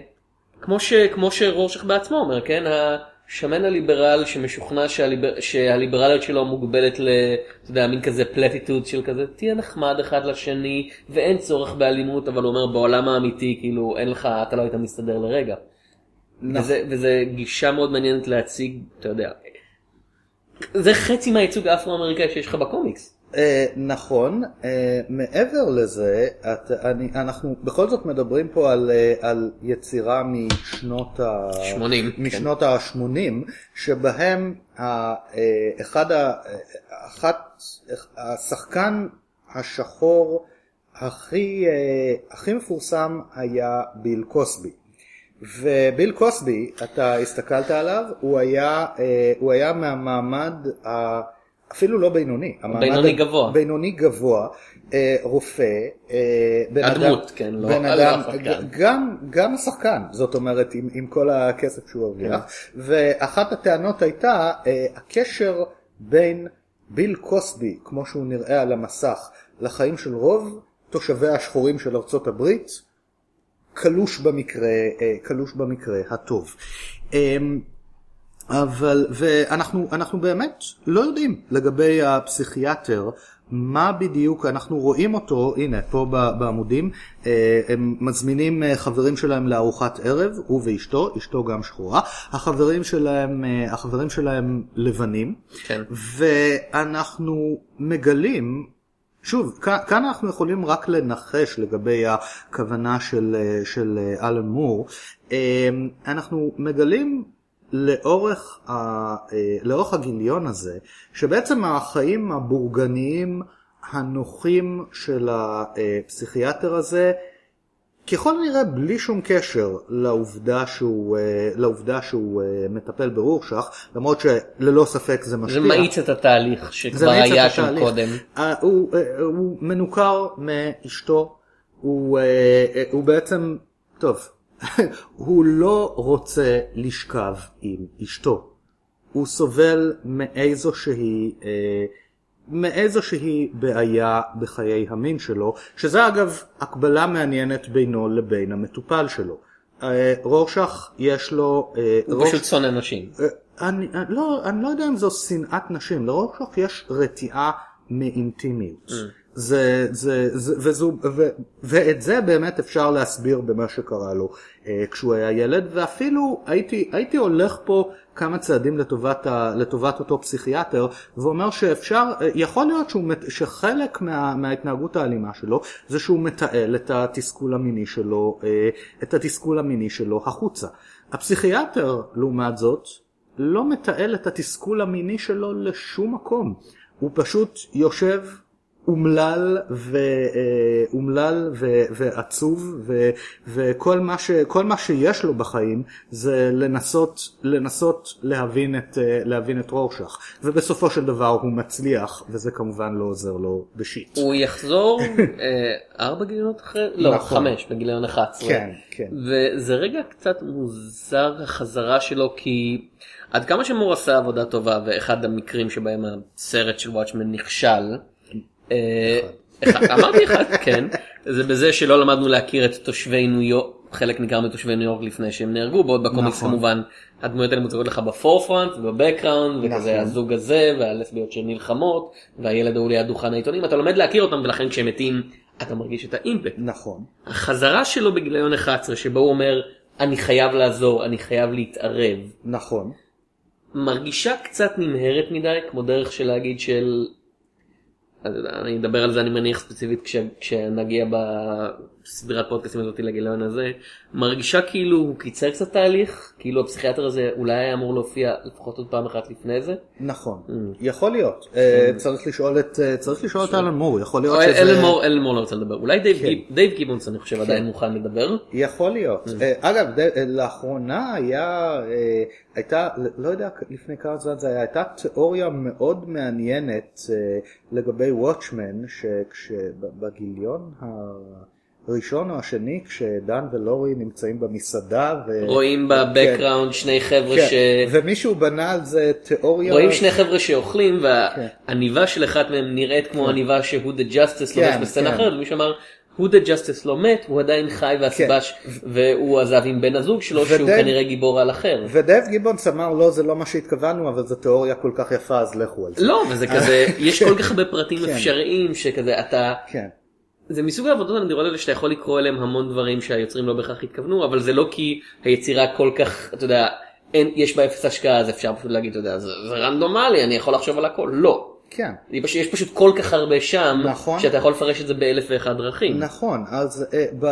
כמו, ש, כמו שרורשך בעצמו אומר, כן? השמן הליברל שמשוכנע שהליבר, שהליברליות שלו מוגבלת ל... אתה יודע, מין כזה פלטיטוד של כזה, תהיה נחמד אחד לשני ואין צורך באלימות, אבל הוא אומר בעולם האמיתי, כאילו, אין לך, אתה לא היית מסתדר לרגע. נכון. וזה, וזה גישה מאוד מעניינת להציג, אתה יודע, זה חצי מהייצוג האפרו-אמריקאי שיש לך בקומיקס. Uh, נכון, uh, מעבר לזה, את, אני, אנחנו בכל זאת מדברים פה על, uh, על יצירה משנות ה-80, משנות כן. ה-80, שבהם ה, uh, אחד ה, אחת, השחקן השחור הכי, uh, הכי מפורסם היה ביל קוסבי. וביל קוסבי, אתה הסתכלת עליו, הוא היה, uh, הוא היה מהמעמד ה... אפילו לא בינוני, בינוני גבוה, בינוני גבוה, אה, רופא, אה, בן הדמות, אדם, כן, לא, בן לא אדם, גם, גם השחקן, זאת אומרת עם, עם כל הכסף שהוא הרוויח, כן. ואחת הטענות הייתה אה, הקשר בין ביל קוסבי, כמו שהוא נראה על המסך, לחיים של רוב תושבי השחורים של ארצות הברית, קלוש במקרה, אה, קלוש במקרה הטוב. אבל, ואנחנו אנחנו באמת לא יודעים לגבי הפסיכיאטר, מה בדיוק אנחנו רואים אותו, הנה פה בעמודים, אה, הם מזמינים אה, חברים שלהם לארוחת ערב, הוא ואשתו, אשתו גם שחורה, החברים שלהם, אה, החברים שלהם לבנים, כן. ואנחנו מגלים שוב, כאן אנחנו יכולים רק לנחש לגבי הכוונה של, של אלן מור. אנחנו מגלים לאורך, ה, אה, לאורך הגיליון הזה, שבעצם החיים הבורגניים הנוחים של הפסיכיאטר הזה, ככל הנראה בלי שום קשר לעובדה שהוא, אה, לעובדה שהוא אה, מטפל ברורשך, למרות שללא ספק זה משפיע. זה מאיץ את התהליך שכבר היה שם קודם. הוא, הוא מנוכר מאשתו, הוא, הוא בעצם, טוב, הוא לא רוצה לשכב עם אשתו. הוא סובל מאיזושהי, אה, מאיזושהי בעיה בחיי המין שלו, שזה אגב הקבלה מעניינת בינו לבין המטופל שלו. אה, רורשך יש לו... אה, הוא רורש... פשוט שונא נשים. אה, אני, אני, לא, אני לא יודע אם זו שנאת נשים, לרורשך יש רתיעה מאינטימיות. Mm. זה, זה, זה, וזו, ו, ואת זה באמת אפשר להסביר במה שקרה לו אה, כשהוא היה ילד, ואפילו הייתי, הייתי הולך פה כמה צעדים לטובת, ה, לטובת אותו פסיכיאטר, ואומר שאפשר, אה, יכול להיות שהוא, שחלק מה, מההתנהגות האלימה שלו זה שהוא מתעל את התסכול המיני שלו, אה, את התסכול המיני שלו החוצה. הפסיכיאטר, לעומת זאת, לא מתעל את התסכול המיני שלו לשום מקום. הוא פשוט יושב אומלל, ו, אה, ו, ועצוב ו, וכל מה, ש, מה שיש לו בחיים זה לנסות, לנסות להבין, את, אה, להבין את רורשך ובסופו של דבר הוא מצליח וזה כמובן לא עוזר לו בשיט. הוא יחזור אה, ארבע גיליונות אחרי? לא, נכון. חמש בגיליון 11. כן, כן. וזה רגע קצת מוזר החזרה שלו כי עד כמה שמור עשה עבודה טובה ואחד המקרים שבהם הסרט של וואטשמן נכשל. אה, אמרתי אחד, כן, זה בזה שלא למדנו להכיר את תושבי ניו יורק, חלק ניכר מתושבי ניו יורק לפני שהם נהרגו, בעוד בקומיקס נכון. כמובן הדמויות האלה מוצגות לך בפורפרונט ובבקראונד, וכזה נכון. הזוג הזה והלסביות שנלחמות, והילד ההוא ליד דוכן העיתונים, אתה לומד להכיר אותם ולכן כשהם מתים אתה מרגיש את האימפקט. נכון. החזרה שלו בגיליון 11 שבו הוא אומר אני חייב לעזור, אני חייב להתערב. נכון. מרגישה קצת נמהרת מדי, כמו דרך של להגיד של אני אדבר על זה אני מניח ספציפית כש, כשנגיע בסדרת פודקאסים הזאת לגיליון הזה, מרגישה כאילו הוא קיצר קצת תהליך, כאילו הפסיכיאטר הזה אולי היה אמור להופיע לפחות עוד פעם אחת לפני זה. נכון, mm. יכול להיות, אה, צריך לשאול את אה, צריך לשאול את אלן מור, יכול להיות שזה... אלן מור, אלן מור לא רוצה לדבר, אולי דייב, כן. גיבונס אני חושב כן. עדיין מוכן לדבר. יכול להיות, mm. אה, אגב לאחרונה היה, הייתה, לא יודע לפני כמה זמן זה היה, הייתה תיאוריה מאוד מעניינת לגבי Watchmen, שכשבגיליון הראשון או השני, כשדן ולורי נמצאים במסעדה. ו... רואים ב background כן, שני חבר'ה כן, ש... ומישהו בנה על זה תיאוריה. רואים שני חבר'ה שאוכלים, והעניבה כן. של אחד מהם נראית כמו כן. עניבה ש Hooded Justice לובש בסצנה כן. אחרת, ומישהו אמר... Hooded Justice לא מת, הוא עדיין חי והסיבה כן. והוא עזב עם בן הזוג שלו ודב, שהוא כנראה גיבור על אחר. ודייב גיבונס אמר לא זה לא מה שהתכוונו אבל זו תיאוריה כל כך יפה אז לכו על זה. לא וזה כזה יש כל כך הרבה פרטים כן. אפשריים שכזה אתה. כן. זה מסוג העבודות הנדירות האלה שאתה יכול לקרוא אליהם המון דברים שהיוצרים לא בהכרח התכוונו אבל זה לא כי היצירה כל כך אתה יודע אין יש בה אפס השקעה אז אפשר פשוט להגיד אתה יודע זה, זה רנדומלי אני יכול לחשוב על הכל לא. כן. יש פשוט כל כך הרבה שם, נכון. שאתה יכול לפרש את זה באלף ואחד דרכים. נכון, אז, אה, ב,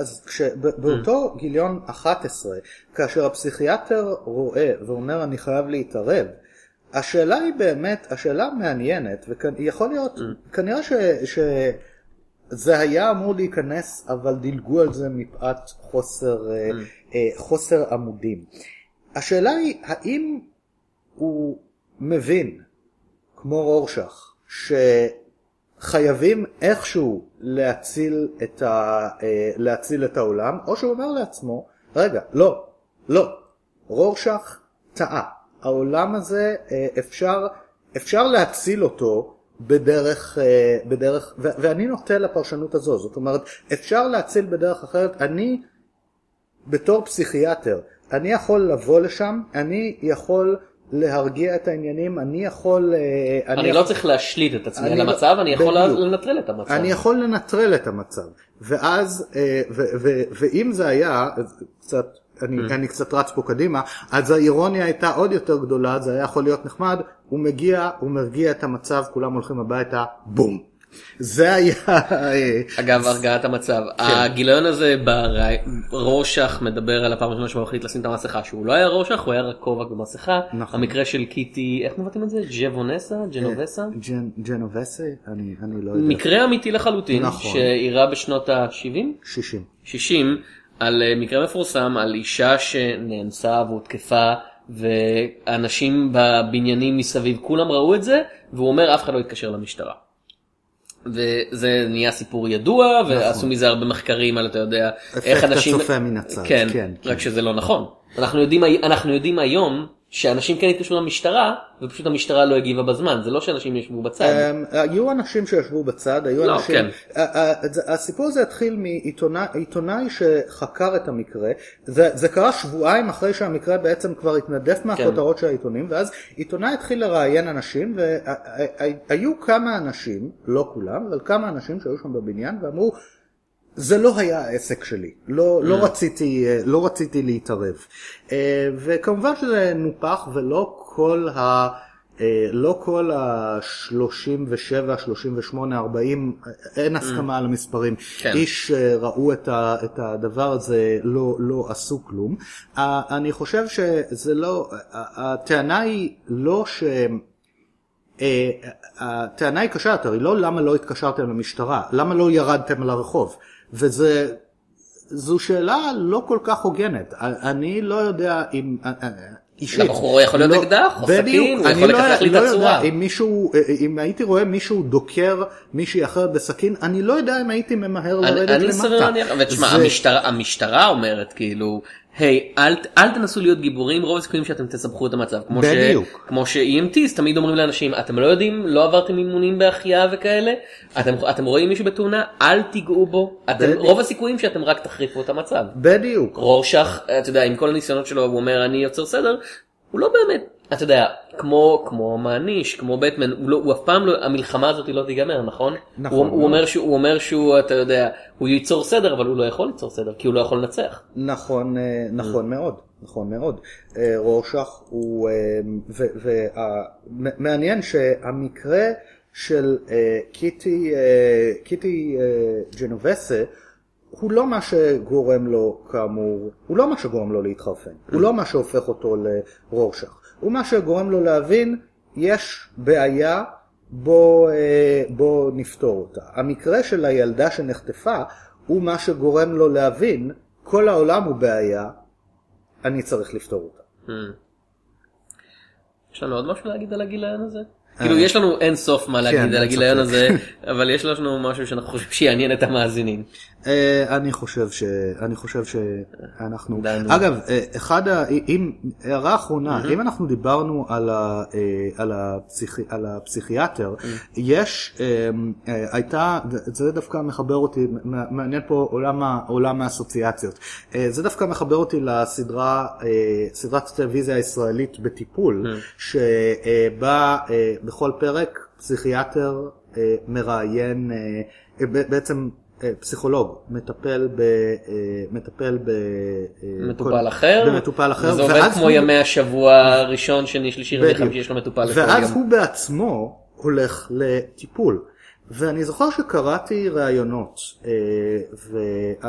אז כש, ב, באותו mm. גיליון 11, כאשר הפסיכיאטר רואה ואומר אני חייב להתערב, השאלה היא באמת, השאלה מעניינת, ויכול להיות, mm. כנראה ש... ש זה היה אמור להיכנס, אבל דילגו על זה מפאת חוסר, אה, mm. אה, חוסר עמודים. השאלה היא, האם הוא מבין כמו רורשך, שחייבים איכשהו להציל את, ה, אה, להציל את העולם, או שהוא אומר לעצמו, רגע, לא, לא, רורשך טעה. העולם הזה אפשר, אפשר להציל אותו בדרך, אה, בדרך ו- ואני נוטה לפרשנות הזו, זאת אומרת, אפשר להציל בדרך אחרת, אני בתור פסיכיאטר, אני יכול לבוא לשם, אני יכול להרגיע את העניינים, אני יכול... אה, אני יכול... לא צריך להשליט את עצמי אני על לא- המצב, אני יכול בדיוק. לנטרל את המצב. אני יכול לנטרל את המצב. ואז, אה, ו- ו- ואם זה היה, קצת, אני, Mm. אני קצת רץ פה קדימה, אז האירוניה הייתה עוד יותר גדולה, זה היה יכול להיות נחמד, הוא מגיע, הוא מרגיע את המצב, כולם הולכים הביתה, בום. זה היה... אה, אגב, הרגעת המצב. כן. הגיליון הזה ברושך מדבר על הפעם הראשונה שהוא החליט לשים את המסכה, שהוא לא היה רושך, הוא היה רק כובע ומסכה. נכון. המקרה של קיטי, איך מבטאים את זה? ג'בונסה? ג'נובסה? ג'ן- ג'נובסה? אני, אני לא יודע. מקרה אמיתי לחלוטין, נכון. שאירע בשנות ה-70? 60. 60 על אה, מקרה מפורסם על אישה שנאנסה והותקפה ואנשים בבניינים מסביב כולם ראו את זה והוא אומר אף אחד לא התקשר למשטרה. וזה נהיה סיפור ידוע ועשו מזה הרבה מחקרים על אתה יודע נכון. אפקט איך אנשים הצופה מן הצד, כן, כן, רק כן. שזה לא נכון אנחנו יודעים אנחנו יודעים היום שאנשים כן התקשרו למשטרה ופשוט המשטרה לא הגיבה בזמן זה לא שאנשים ישבו בצד. Um, היו אנשים שישבו בצד, היו לא, אנשים... כן. הסיפור הזה התחיל מעיתונאי שחקר את המקרה, זה, זה קרה שבועיים אחרי שהמקרה בעצם כבר התנדף מהכותרות של העיתונים, ואז עיתונאי התחיל לראיין אנשים, והיו כמה אנשים, לא כולם, אבל כמה אנשים שהיו שם בבניין, ואמרו, זה לא היה העסק שלי, לא, לא, רציתי, אה, לא רציתי להתערב. אה, וכמובן שזה נופח ולא כל ה... אה, לא כל ה-37, 38, 40, אין הסכמה על המספרים. כן. איש ראו את, ה, את הדבר הזה, לא, לא עשו כלום. אני חושב שזה לא, הטענה היא לא ש... הטענה היא קשה יותר, היא לא למה לא התקשרתם למשטרה, למה לא ירדתם לרחוב. וזה, זו שאלה לא כל כך הוגנת. אני לא יודע אם... אה, אה, אישית. לבחור יכול להיות לא- אקדח בדיוק, סכין, הוא יכול לא- להחליט לא את יודע, הצורה. אם מישהו, אה, אם הייתי רואה מישהו דוקר מישהי אחרת בסכין, אני לא יודע אם הייתי ממהר אני- לרדת אני סביר למטה. להניח, ותשמע, המשטרה אומרת כאילו, היי, אל ת- אל תנסו להיות גיבורים, רוב הסיכויים שאתם תסבכו את המצב. כמו ש- בדיוק. כמו ש-EMTs תמיד אומרים לאנשים, אתם לא יודעים, לא עברתם אימונים בהחייאה וכאלה, אתם- אתם רואים מישהו בתאונה, אל תיגעו בו, אתם- בדיוק. רוב הסיכויים שאתם רק תחריפו את המצב. בדיוק. רורשך, אתה יודע, עם כל הניסיונות שלו, הוא אומר אני יוצר סדר, הוא לא באמת, אתה יודע, כמו, כמו מעניש, כמו בטמן, הוא, לא, הוא אף פעם לא, המלחמה הזאת לא תיגמר, נכון? נכון הוא, הוא, מאוד. אומר שהוא, הוא אומר שהוא, אתה יודע, הוא ייצור סדר, אבל הוא לא יכול ליצור סדר, כי הוא לא יכול לנצח. נכון, אה, נכון מאוד, נכון מאוד. אה, רורשך הוא, ומעניין שהמקרה של אה, קיטי, אה, קיטי אה, ג'נובסה, הוא לא מה שגורם לו כאמור, הוא לא מה שגורם לו להתחרפן, הוא לא מה שהופך אותו לרורשך, הוא מה שגורם לו להבין, יש בעיה, בוא, אה, בוא נפתור אותה. המקרה של הילדה שנחטפה, הוא מה שגורם לו להבין, כל העולם הוא בעיה, אני צריך לפתור אותה. יש לנו עוד משהו להגיד על הגיליון הזה? כאילו יש לנו אין סוף מה להגיד כן, על הגיליון. הזה, אבל יש לנו משהו שאנחנו חושבים שיעניין את המאזינים. אה, אני חושב ש... אני חושב שאנחנו... דנו. אגב, אה, אחד ה... אם... הערה אחרונה, אם אנחנו דיברנו על ה- אה, על הפסיכי- על הפסיכיאטר, יש... אה, אה, הייתה... זה דווקא מחבר אותי, מעניין פה עולם ה- עולם האסוציאציות. זה דווקא מחבר אותי לסדרה, סדרת הטלוויזיה הישראלית בטיפול, שבה אה, בכל פרק פסיכיאטר מראיין, בעצם פסיכולוג מטפל ב... אה, מטפל ב... אה, מטופל כל- אחר, במטופל אחר, וזה עובד ואז כמו הוא- ימי השבוע הראשון, שני, שלישי, רביעי. חמישי, יש לו מטופל לכל ואז יום. הוא בעצמו הולך לטיפול. ואני זוכר שקראתי ראיונות, אה, ו-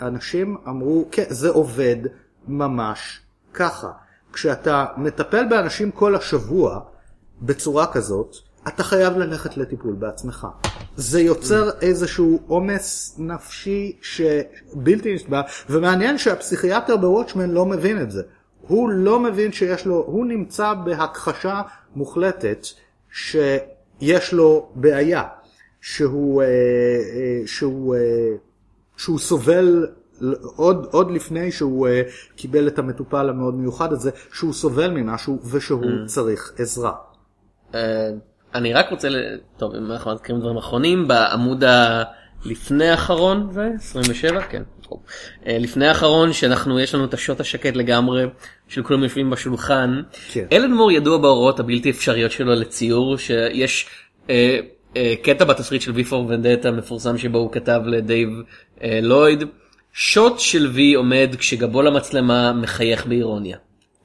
ואנשים אמרו, כן, זה עובד ממש ככה. כשאתה מטפל באנשים כל השבוע בצורה כזאת, אתה חייב ללכת לטיפול בעצמך. זה יוצר איזשהו עומס נפשי שבלתי נשבע, ומעניין שהפסיכיאטר בוואטשמן לא מבין את זה. הוא לא מבין שיש לו, הוא נמצא בהכחשה מוחלטת שיש לו בעיה, שהוא, אה, אה, שהוא, אה, שהוא סובל עוד, עוד לפני שהוא אה, קיבל את המטופל המאוד מיוחד הזה, שהוא סובל ממשהו ושהוא צריך עזרה. אה, אני רק רוצה, ל... טוב, אם אנחנו מזכירים דברים אחרונים, בעמוד ה... לפני האחרון זה 27 כן. טוב. אה, לפני האחרון שאנחנו יש לנו את השוט השקט לגמרי של כולם יושבים בשולחן. כן. אלן מור ידוע בהוראות הבלתי אפשריות שלו לציור שיש אה, אה, קטע בתסריט של ויפור ונדטה מפורסם שבו הוא כתב לדייב אה, לויד שוט של וי עומד כשגבו למצלמה מחייך באירוניה.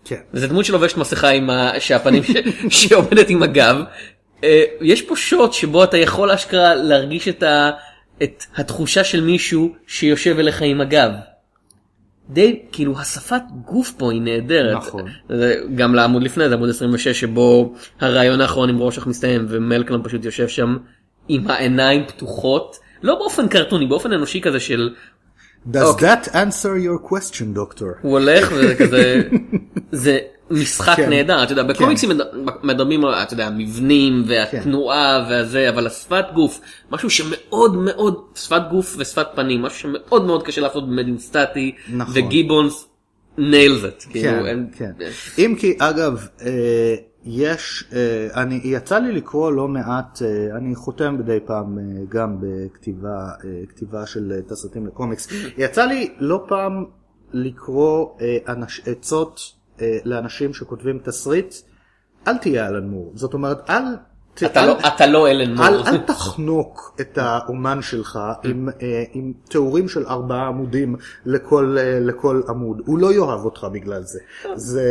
כן. זה דמות שלובשת מסכה עם ה... שהפנים ש... שעומדת עם הגב. אה, יש פה שוט שבו אתה יכול אשכרה להרגיש את, ה... את התחושה של מישהו שיושב אליך עם הגב. די כאילו השפת גוף פה היא נהדרת. נכון. זה גם לעמוד לפני זה עמוד 26 שבו הרעיון האחרון עם רושך מסתיים ומלקלם פשוט יושב שם עם העיניים פתוחות לא באופן קרטוני באופן אנושי כזה של Does אוקיי. that answer your question, doctor? הוא הולך וזה כזה זה משחק כן. נהדר אתה יודע בקומיקסים מד- מדברים על אתה יודע המבנים והתנועה והזה אבל השפת גוף משהו שמאוד מאוד שפת גוף ושפת פנים משהו שמאוד מאוד קשה לעשות במדיום סטטי נכון. וגיבונס ניילס את כן, כן. אם כי אגב, אה, יש, אה, אני, יצא לי לקרוא לא מעט, אה, אני חותם מדי פעם אה, גם בכתיבה אה, כתיבה של אה, תסריטים לקומיקס, יצא לי לא פעם לקרוא אה, אנש, עצות אה, לאנשים שכותבים תסריט, אל תהיה אלן מור, זאת אומרת אל, ת- אתה אל- לא- אתה לא אלן מור. אל, אל תחנוק את האומן שלך עם, אה, עם תיאורים של ארבעה עמודים לכל, אה, לכל עמוד. הוא לא יאהב אותך בגלל זה. זה,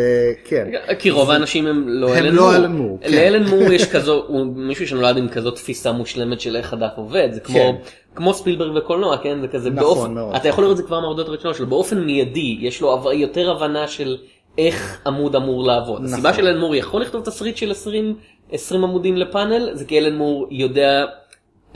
כן. כי רוב האנשים הם לא הם אלן לא מור. אלן מור, כן. לאלן מור יש כזו, הוא מישהו שנולד עם כזאת תפיסה מושלמת של איך הדף עובד, זה כמו, כן. כמו ספילברג וקולנוע, כן? זה כזה נכון באופן, מאוד. אתה יכול לראות את זה כבר מהעבודות הראשונות שלו, באופן מיידי, יש לו יותר הבנה של איך עמוד אמור לעבוד. נכון. הסיבה של אלן מור יכול לכתוב תסריט של 20, 20 עמודים לפאנל, זה כי אלן מור יודע,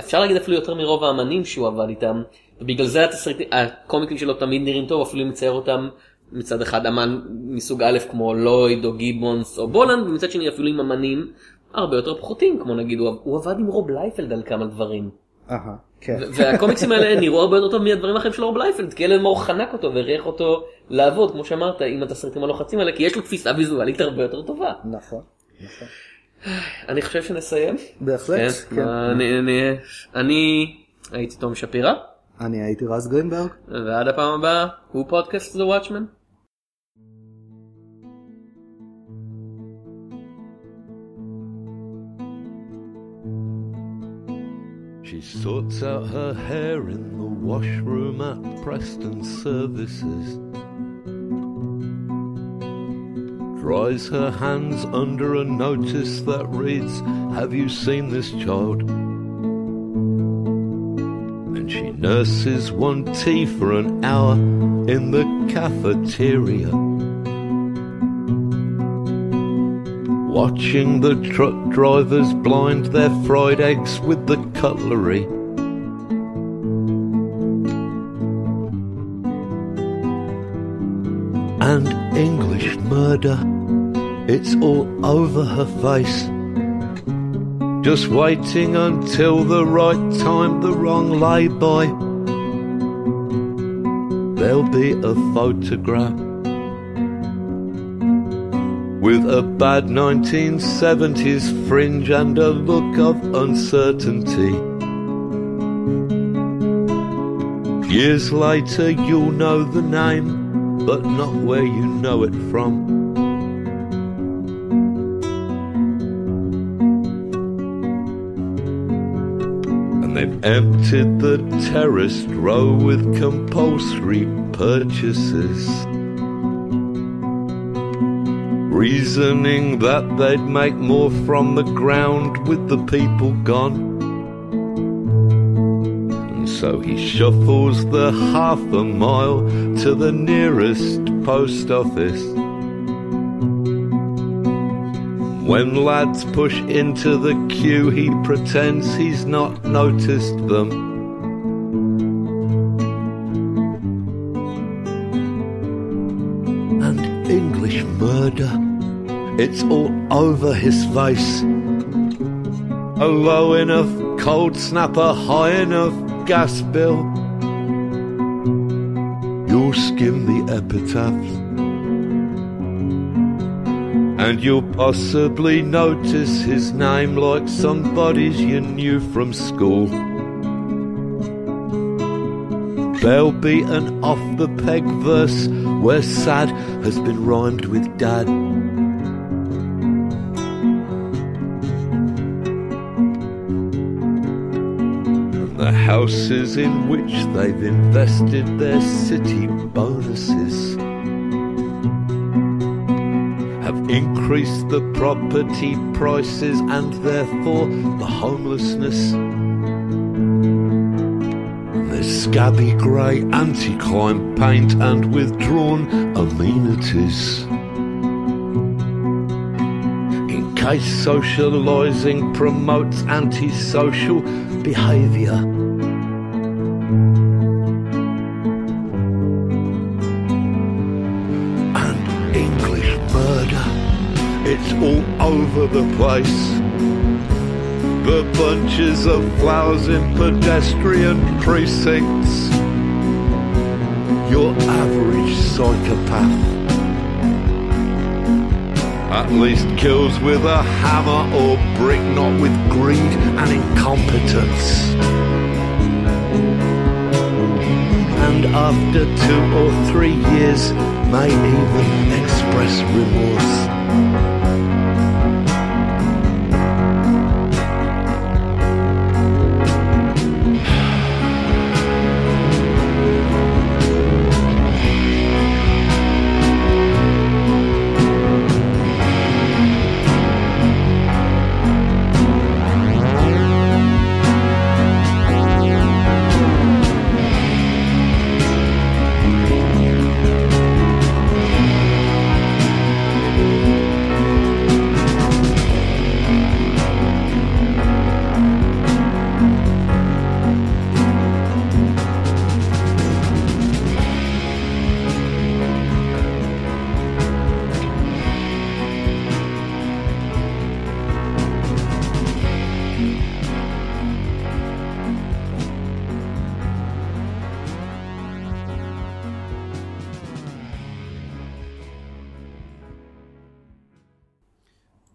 אפשר להגיד אפילו יותר מרוב האמנים שהוא עבד איתם, ובגלל זה התסריטים, הקומיקים שלו תמיד נראים טוב, אפילו מצייר אותם מצד אחד אמן מסוג א' כמו לויד או גיבונס או בולנד, ומצד שני אפילו עם אמנים הרבה יותר פחותים, כמו נגיד הוא, הוא עבד עם רוב לייפלד על כמה דברים. אהה, כן. והקומיקסים האלה נראו הרבה יותר טוב מהדברים האחרים של רוב לייפלד, כי אלן מור חנק אותו והכריח אותו לעבוד, כמו שאמרת, עם התסריטים הלוחצים האלה, כי יש לו תפיסה ויזואלית הרבה יותר טובה. נכון. נכון. אני חושב שנסיים. בהחלט, כן, כן. אני, אני, אני הייתי תום שפירא, אני הייתי רז גרינברג. ועד הפעם הבאה, הוא פודקאסט The Watchman. She sorts out her hair in the washroom at Preston Services. Dries her hands under a notice that reads, Have you seen this child? And she nurses one tea for an hour in the cafeteria. Watching the truck drivers blind their fried eggs with the cutlery. And English murder, it's all over her face. Just waiting until the right time, the wrong lay-by. There'll be a photograph with a bad 1970s fringe and a look of uncertainty. Years later, you'll know the name, but not where you know it from. And they've emptied the terraced row with compulsory purchases reasoning that they'd make more from the ground with the people gone. And so he shuffles the half a mile to the nearest post office. When lads push into the queue, he pretends he's not noticed them. It's all over his face. A low enough cold snapper, high enough gas bill. You'll skim the epitaphs. And you'll possibly notice his name like somebody's you knew from school. bell beaten off the peg verse where sad has been rhymed with dad. In which they've invested their city bonuses have increased the property prices and therefore the homelessness. There's scabby grey anti-crime paint and withdrawn amenities. In case socialising promotes antisocial behaviour. All over the place. The bunches of flowers in pedestrian precincts. Your average psychopath at least kills with a hammer or brick, not with greed and incompetence. And after two or three years, may even express remorse.